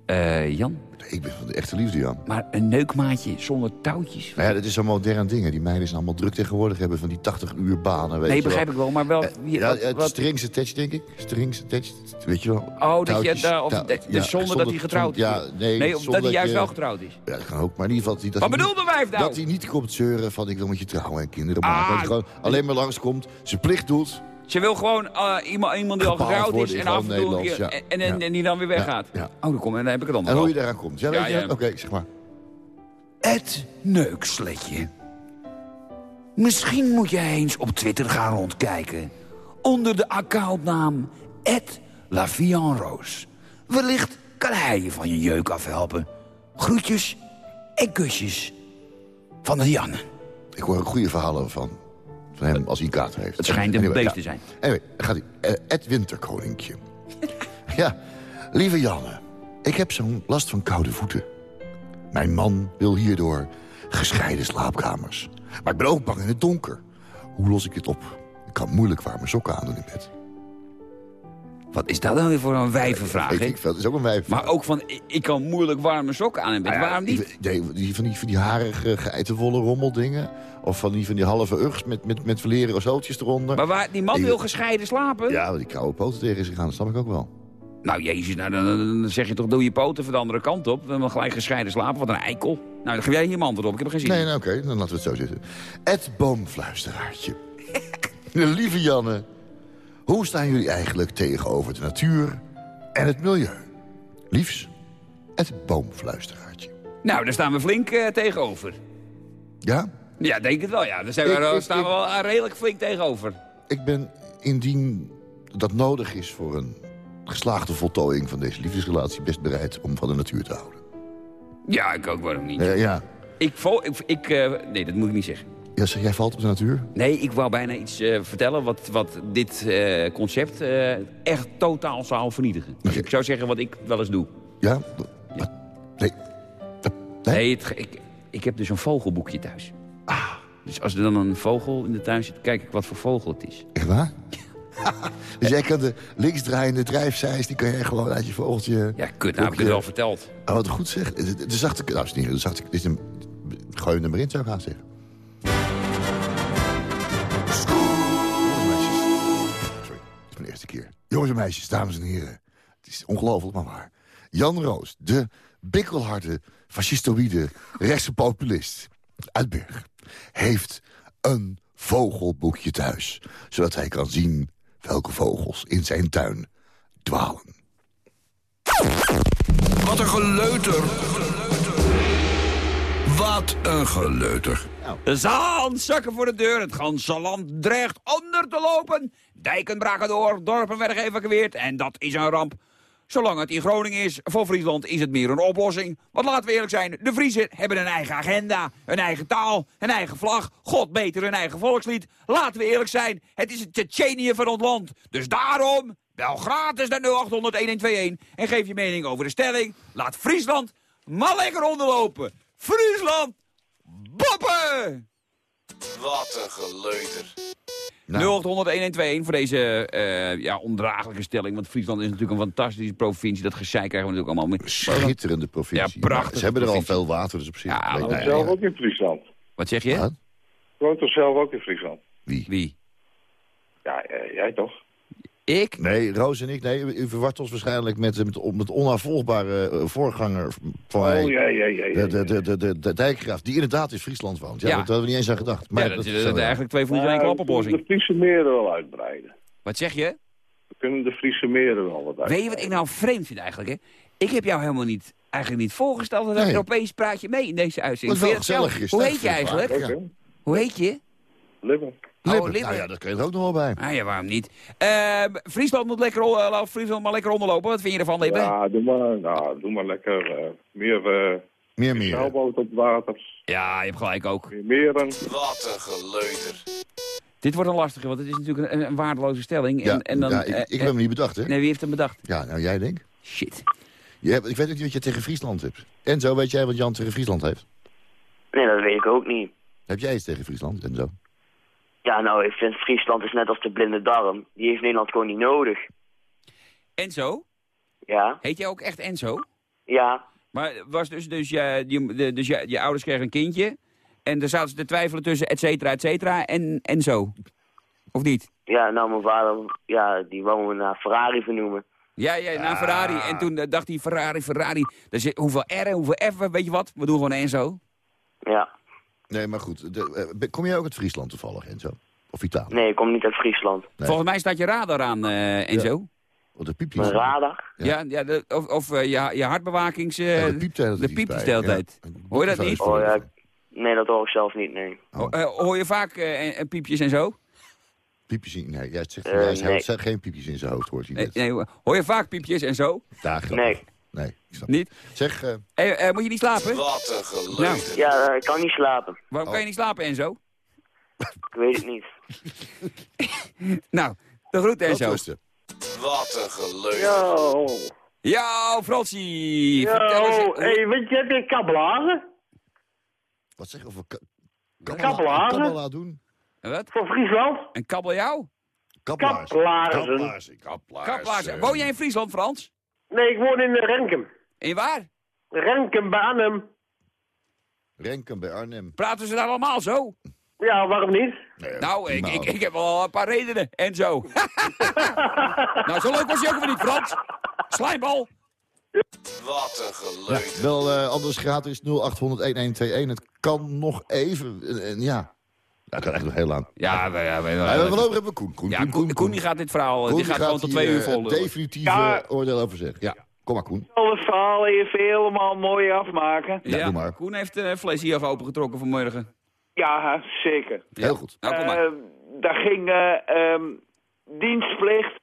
Eh, Jan, Ik ben van de echte liefde, Jan. maar een neukmaatje zonder touwtjes? Nou ja, dat is zo'n modern ding. Die meiden zijn allemaal druk tegenwoordig. Hebben van die 80 uur banen, weet Nee, je wel. begrijp ik wel, maar wel... Eh, wie- ja, wat- het wat- strings attached, denk ik. Strings attached, weet je wel. Oh, dat je daar, of, ja, dus zonder, dat hij getrouwd is? Ja, nee, nee of zonder dat hij juist je- wel getrouwd is. Ja, dat kan ook, maar in ieder geval... Die, dat Wat bedoelde wijf nou? Dat hij niet komt zeuren van ik wil met je trouwen en kinderen Ah. maken. Dat hij gewoon alleen maar langskomt, zijn plicht doet. Ze wil gewoon eh, iemand, iemand die al getrouwd is en af en toe... een ja. en, en, en, en die dan weer weggaat. Ja, ja. Oh, dan, kom, en dan heb ik het En anders hoe al. je daaraan komt. Ja, Ja, weet je? ja. Oké, zeg maar. Het neuksletje. Misschien moet jij eens op Twitter gaan rondkijken. Onder de accountnaam @lavianroos. Wellicht kan hij je van je jeuk afhelpen. Groetjes en kusjes van de Janne. Ik hoor goede verhalen van, van hem als hij een kater heeft. Het schijnt een Anyway, beest te zijn. Anyway, gaat hij. Eh, Ed Winterkoninkje. ja, lieve Janne. Ik heb zo'n last van koude voeten. Mijn man wil hierdoor gescheiden slaapkamers. Maar ik ben ook bang in het donker. Hoe los ik dit op? Ik kan moeilijk warme sokken aandoen in bed. Wat is dat dan weer voor een wijvenvraag, ik veel, dat is ook een wijf. Maar ook van, ik, ik kan moeilijk warme sokken aan in bed. Nou Waarom niet? Die, die, van, die, van die harige, geitenwolle rommeldingen. Of van die, van die halve ugs met, met, met verleren zootjes eronder. Maar waar, die man Ik- wil gescheiden slapen? Ja, die koude poten tegen is gegaan, dat snap ik ook wel. Nou, jezus, nou, dan, dan zeg je toch, doe je poten van de andere kant op. Dan wil gelijk gescheiden slapen. Wat een eikel. Nou, dan geef jij hier mijn antwoord op. Ik heb geen zin Nee, nou, oké, dan laten we het zo zitten. Het boomfluisteraartje. Lieve Janne, Hoe staan jullie eigenlijk tegenover de natuur en het milieu? Liefs, het boomfluisteraartje. Nou, daar staan we flink eh, tegenover. Ja? Ja, denk het wel, ja. Daar zijn we, Ik- daar ik- staan we wel eh, redelijk flink tegenover. Ik ben, indien dat nodig is voor een geslaagde voltooiing van deze liefdesrelatie... best bereid om van de natuur te houden. Ja, ik ook, waarom niet? Eh, ja. Ik, vo ik, ik nee, dat moet ik niet zeggen. Ja, zeg jij valt op de natuur? Nee, ik wou bijna iets eh, vertellen wat, wat dit eh, concept eh, echt totaal zou vernietigen. Dus ik zou zeggen wat ik wel eens doe. Ja? Nee. Nee, het, ik, ik heb dus een vogelboekje thuis. Ah. Dus als er dan een vogel in de tuin zit, kijk ik wat voor vogel het is. Echt waar? dus jij kan de linksdraaiende drijfzeis, die kan jij gewoon uit je vogeltje... Ja, kut, nou heb ik het wel verteld. Oh, wat goed zeg. De, zachte... Nou, is niet, de zachte... Is een, gooi hem er maar in, zou ik gaan zeggen. Jongens en meisjes, dames en heren. Het is ongelooflijk, maar waar. Jan Roos, de bikkelharde, fascistoïde, rechtse populist uit Bergen... heeft een vogelboekje thuis. Zodat hij kan zien welke vogels in zijn tuin dwalen. Wat een geleuter. Wat een geleuter. De zaan zakken voor de deur, het ganse land dreigt onder te lopen. Dijken braken door, dorpen werden geëvacueerd en dat is een ramp. Zolang het in Groningen is, voor Friesland is het meer een oplossing. Want laten we eerlijk zijn, de Friesen hebben een eigen agenda, een eigen taal, een eigen vlag, god beter een eigen volkslied. Laten we eerlijk zijn, het is het Tsjetsjenië van ons land. Dus daarom, bel gratis naar 0800 en geef je mening over de stelling. Laat Friesland maar lekker onderlopen. Friesland, boppen! Wat een geleuter. Nou. 0800 voor deze eh, ja, ondraaglijke stelling. Want Friesland is natuurlijk een fantastische provincie. Dat gezeik krijgen we natuurlijk allemaal mee. Schitterende provincie. Ja, prachtig. Ze hebben er al veel water, dus op zich... Ja, Nee, maar nee, Ik woon zelf ook in Friesland. Wat zeg je? Wat? Ik woon toch zelf ook in Friesland? Wie? Wie? Ja, eh, jij toch? Ik? Nee, Roos en ik, nee, u verwart ons waarschijnlijk met, met, met onafvolgbare eh, voorganger van mij. Oh, ja, ja, ja. ja, De, de, de, de, de dijkgraaf, die inderdaad in Friesland woont. Ja, Ja. dat hadden we niet eens aan gedacht. Maar ja, dat, is ja. eigenlijk twee voetjes in één klap oplossing. de Friese meren wel uitbreiden. Wat zeg je? We kunnen de Friese meren wel wat uitbreiden. Weet je wat ik nou vreemd vind eigenlijk, hè? Ik heb jou helemaal niet, eigenlijk niet voorgesteld. En Nee. opeens praat je mee in deze uitzending. Wat wel dat gezellig is, Hoe dat heet je eigenlijk? Hoe heet je? Libben. Oh. Nou ja, dat kun je er ook nog wel bij. Ah ja, waarom niet? Eh, Friesland moet lekker, uh, laat Friesland maar lekker onderlopen. Wat vind je ervan, Libben? Ja, doe maar, nou, doe maar lekker eh, meer, eh Meer meer. op het water. Ja, je hebt gelijk ook. Meer meren. Wat een geleuter. Dit wordt een lastige, want het is natuurlijk een, een waardeloze stelling. Ja, en, en dan, ja, ik, ik heb hem niet bedacht, hè? Nee, wie heeft hem bedacht? Ja, nou jij denk. Shit. Je hebt, ik weet ook niet wat je tegen Friesland hebt. En zo weet jij wat Jan tegen Friesland heeft? Nee, dat weet ik ook niet. Heb jij iets tegen Friesland en zo? Ja, nou, ik vind Friesland is net als de blinde darm. Die heeft Nederland gewoon niet nodig. Enzo? Ja, Heet jij ook echt Enzo? ja, Maar was dus, dus, je, de- dus je, je ouders kregen een kindje. En daar zaten ze te twijfelen tussen et cetera, et cetera en Enzo. Of niet? ja, nou, mijn vader, ja, die wou me naar Ferrari vernoemen. Ja, ja, naar Ferrari. En toen dacht hij, Ferrari, Ferrari. Daar zit hoeveel R en hoeveel F, weet je wat? We doen gewoon Enzo. Ja, Nee, maar goed. De, eh, kom jij ook uit Friesland toevallig en zo? Of Italië? nee, ik kom niet uit Friesland. Nee. Volgens mij staat je radar aan, eh, Enzo. Oh, de piept Mijn radar? Ja, ja, de, of, of eh, je, je hartbewakings... Ja, de piept de hele de tijd piept iets de hele bij. tijd. Ja. Hoor je dat niet? Oh ja, nee, dat hoor ik zelf niet, nee. Eh, hoor je vaak eh, eh, piepjes en zo? Piepjes in... Nee, jij zegt, hij zegt- nee. zegt geen piepjes in zijn hoofd, hoort hij Nee, net. nee, hoor je vaak piepjes en zo? Dagen. Nee. Nee, ik snap Niet? Zeg, eh, Eh, eh, moet je niet slapen? Wat een geleuter. Nou, Ja, ik kan niet slapen. waarom kan je niet slapen, Enzo? Ik weet het niet. Nou, de groet, Enzo. Wat een geleuter. Yo. Ja, Fransie. Vertel eens. Yo, hey, weet je, heb je? Wat zeg je over... Ka Kabbelazen? Kabbela doen? Wat? Voor Friesland? Een kabeljauw? Kaplaarzen. Kaplaarzen. Kaplaarzen. Woon jij in Friesland, Frans? Nee, ik woon in eh, Renkum. En waar? Renkum bij Arnhem. Renken bij Arnhem. Praten ze daar allemaal zo? Ja, waarom niet? Nee, Nou, ik, ik, ik heb wel een paar redenen. En zo. nou, zo leuk was je ook weer niet, Frans. Slijmbal. Wat een geleuter. Wel eh, anders gratis 0800 1121. Het kan nog even. ja. Dat kan echt nog heel lang. Ja, we, ja, we, Ja, we voorlopig hebben we Koen. Koen, Ja, Koen, Koen, Koen die gaat dit verhaal, Koen die gaat gewoon tot twee hier, uur eh, vol. het definitieve Ja. oordeel over zeggen. Ja, kom maar Koen. zal het verhaal even helemaal mooi afmaken. Ja, doe maar. Koen heeft een vlees hier even opengetrokken vanmorgen. Ja, zeker. Heel goed. Nou, kom maar. Eh, daar ging eh, ehm, dienstplicht,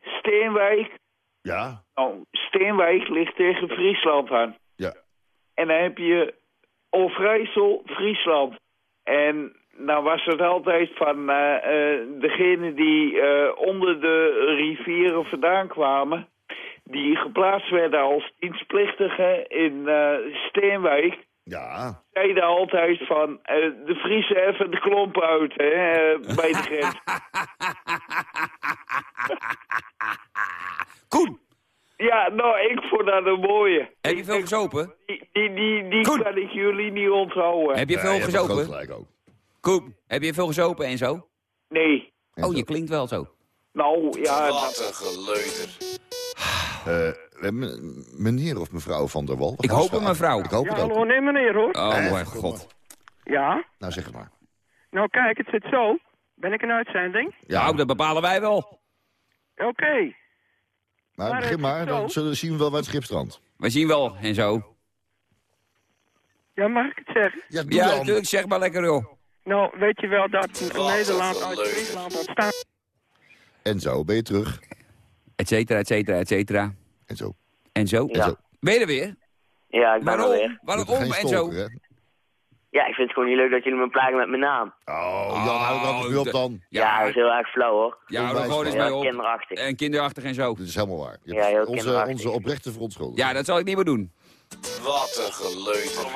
Steenwijk. Ja. Nou, Steenwijk ligt tegen Friesland aan. Ja. En dan heb je Overijssel, Friesland. En nou was het altijd van eh eh, degene die eh, onder de rivieren vandaan kwamen... die geplaatst werden als dienstplichtigen in eh, Steenwijk... Ja. zeiden altijd van eh, de Friese even de klomp uit hè, bij de grens. Koen! Ja, nou, ik vond dat een mooie. Heb je veel gezopen? Die, die, die, die kan ik jullie niet onthouden. Heb je veel Ja, gezopen? gelijk ook. Koen, heb je veel gezopen en zo? Nee. Oh, je klinkt wel zo. Nou, ja... Wat een geleuter. Eh, we hebben meneer of mevrouw Van der Wal. We Ik hoop het, mevrouw. Ik hoop Ja, het ook. hallo, nee meneer hoor. Oh, Eh, mijn god. Ja? Nou, zeg het maar. Nou kijk, het zit zo. Ben ik een uitzending? Ja, Nou, dat bepalen wij wel. Oké. maar maar begin maar, dan zullen we zien we wel bij het schipstrand. We zien wel en zo. Ja, mag ik het zeggen? Ja, doe Ja, natuurlijk. Zeg maar lekker, joh. Nou, weet je wel dat Nederland uit. Friesland ontstaat? En zo, ben je terug. Et cetera, et cetera, et cetera. En zo. En zo. Ja. zo. Ben je er weer? Ja, ik ben er Waarom? weer. Waarom geen en zo? hè? Ja, ik vind het gewoon niet leuk dat jullie me plagen met mijn naam. Oh, Jan, hou anders nu op dan. Ja, dat is heel erg flauw hoor. Ja, hou er gewoon eens mee op. kinderachtig. En kinderachtig en zo. Dit is helemaal waar. Je Ja, heel onze, kinderachtig. onze oprechte verontschuldiging. Ja, dat zal ik niet meer doen. Wat een geleuter.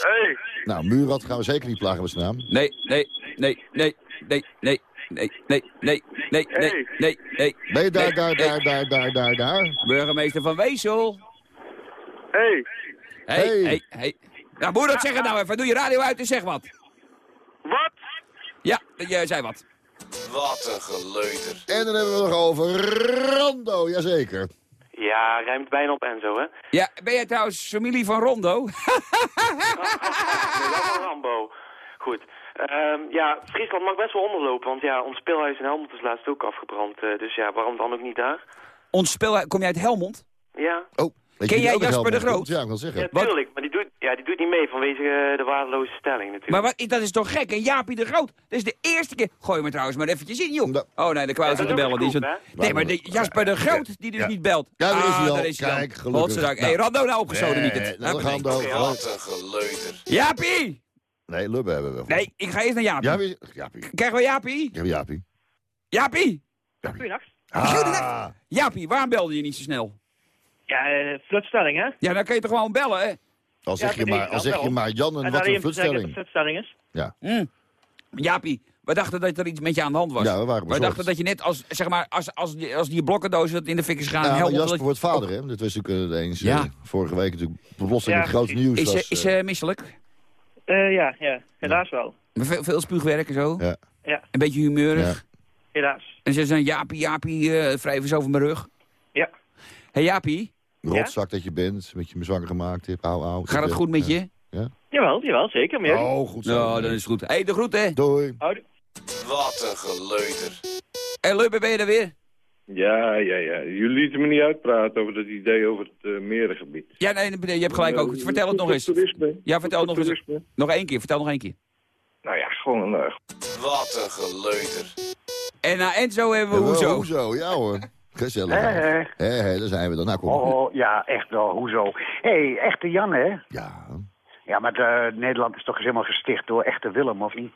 Hey. Nou, Murat gaan we zeker niet plagen met zijn naam. Nee, nee, nee, nee, nee, nee. Nee, nee, nee, nee, nee, nee, nee. Daar, daar, daar, daar, daar, daar, daar? Burgemeester van Weesel. Hey. Hey, hey, hey. Nou, Murat, zeg het nou even. Doe je radio uit en zeg wat. Wat? Ja, je zei wat. Wat een geleuter. En dan hebben we nog over Rando, jazeker. Ja, ruimt bijna op Enzo, hè? Ja, ben jij trouwens familie van Rondo? Nee, Rambo. Goed. Ehm, ja, Friesland mag best wel onderlopen, want ja, ons speelhuis in Helmond is laatst ook afgebrand. eh, dus ja, waarom dan ook niet daar? Ons spel, kom jij uit Helmond? Ja, Oh, Ken jij Jasper de Groot? Ja, ik wil zeggen. ja tuurlijk, maar die doet, ja, die doet niet mee vanwege eh, de waardeloze stelling natuurlijk. Maar wat, dat is toch gek, en Jaapie de Groot? Dat is de eerste keer... Gooi me trouwens maar eventjes in, joh. Oh nee, de kwam Ja, te bellen. Die is een... Nee, maar de Jasper de Groot, die dus Ja. niet belt. Ja, daar is hij ah, al. daar is hij Kijk, dan. gelukkig. Godzijdank. Nou. Hé, Rando nou opgezoden, niet Nee, het. nou, we gaan dan. Wat een geleuter. Jaapie! Nee, Lubbe hebben we. Nee, ik ga eerst naar Jaapie. Ja, wie- Jaapie. Krijgen we Jaapie? Ja, Jaapie. Jaapie! Goeiedag. Ah, Jaapie, waarom belde je niet zo snel? Ja, uh, flutstelling hè? Ja, dan kun je toch gewoon bellen, hè? al zeg Ja, je maar, al zeg je maar Jan en wat een futstelling. flutstelling is. Ja. Hm. Jaapie, we dachten dat er iets met je aan de hand was. Ja, we waren bezorgd. dachten dat je net als, zeg maar, als, als, die, als die blokkendoos in de fik is gegaan... Ja, maar Helmond, Jasper wordt vader, hè? Dat was natuurlijk eh, eens Ja. eh, vorige week natuurlijk plotseling Ja, het grote precies. nieuws. Is, was, ze is eh, ze misselijk? Eh, ja, ja, helaas wel. Veel, veel spuugwerk en zo? Ja. Ja. Een beetje humeurig? Helaas. En ze zijn Jaapie, Jaapie, uh, wrijf eens over mijn rug. Ja. Hé hey, Jaapie, rotzak dat je bent, met je me zwanger gemaakt hebt. Au, au, gaat het goed met je? Ja. Jawel, jawel, zeker. Oh, goed zo. Ja, dan is het goed. Hé, hey, de groet, hè? Doei. Houdoe. Wat een geleuter. Hey, Lubbe, ben je er weer? Ja, ja, ja. Jullie lieten me niet uitpraten over dat idee over het uh, merengebied. Ja, nee, nee, je hebt gelijk ook. Vertel het nog eens. Toerisme. Ja, vertel nog eens. Nog één keer, vertel nog één keer. Nou ja, gewoon... Uh... Wat een geleuter. En na Enzo hebben we hoezo. Hoezo, ja hoor. Gezellig. Hé, hé. Hé, hé, daar zijn we dan. Nou, kom. Oh, ja, echt wel. Hoezo? Hé, hey, echte Jan, hè? Ja. Ja, maar de, Nederland is toch eens helemaal gesticht door echte Willem, of niet?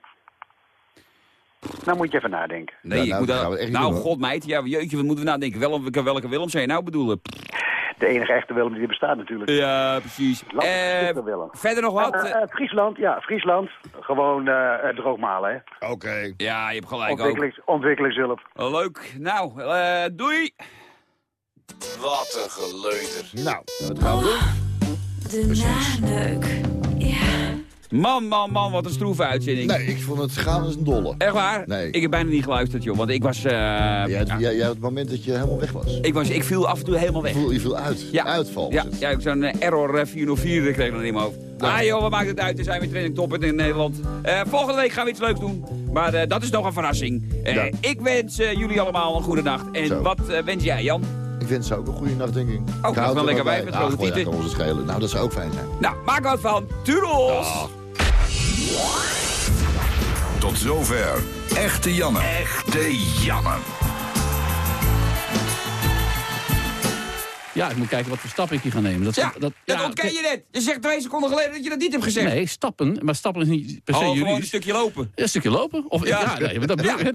Nou moet je even nadenken. Nee, Ja, ik nou, moet dat nou, doen, god meid, ja, jeetje, wat moeten we nadenken? Welke, welke Willem zou je nou bedoelen? De enige echte Willem die er bestaat natuurlijk. Ja, precies. Land is Eh, Willem. verder nog wat? Eh, eh, Friesland, ja, Friesland. Gewoon droogmalen, hè? Oké. Ja, je hebt gelijk ook. Ontwikkelings, ontwikkelingshulp. Leuk. Nou, eh, doei. Wat een geleuter. Nou, wat gaan we doen? De naneuk. Man, man, man, wat een stroeve uitzending. Nee, ik vond het gaan als een dolle. Echt waar? Nee. Ik heb bijna niet geluisterd, joh, want ik was... eh, Jij, ja, jij, het moment dat je helemaal weg was. ik was... Ik viel af en toe helemaal weg. Je viel, je viel uit. Ja. Uitval. Ja, ja ik zo'n eh, error eh, 404 kreeg ik dan in mijn hoofd. Ah joh, wat maakt het uit? Er zijn weer training toppen in Nederland. Eh, volgende week gaan we iets leuks doen. Maar eh, dat is nog een verrassing. Eh. Ik wens eh, jullie allemaal een goede nacht. En Zo. wat eh, wens jij, Jan? Ik wens ze ook een goede nacht, denk ik. dat is wel er lekker bij. wijf met tieten. schelen. Nou, dat zou ook fijn zijn. Nou, maak wat van. Toedels! Tot zover. Echte Janne. Echte Janne. Ja, ik moet kijken wat voor stappen ik hier ga nemen. Dat, Ja, dat, dat ontken je net. Je zegt twee seconden geleden dat je dat niet hebt gezegd. Nee, stappen. Maar stappen is niet per se Oh, juridisch. een stukje lopen. Ja, een stukje lopen. Of, Ja. ja. nee, dat bedoel ik.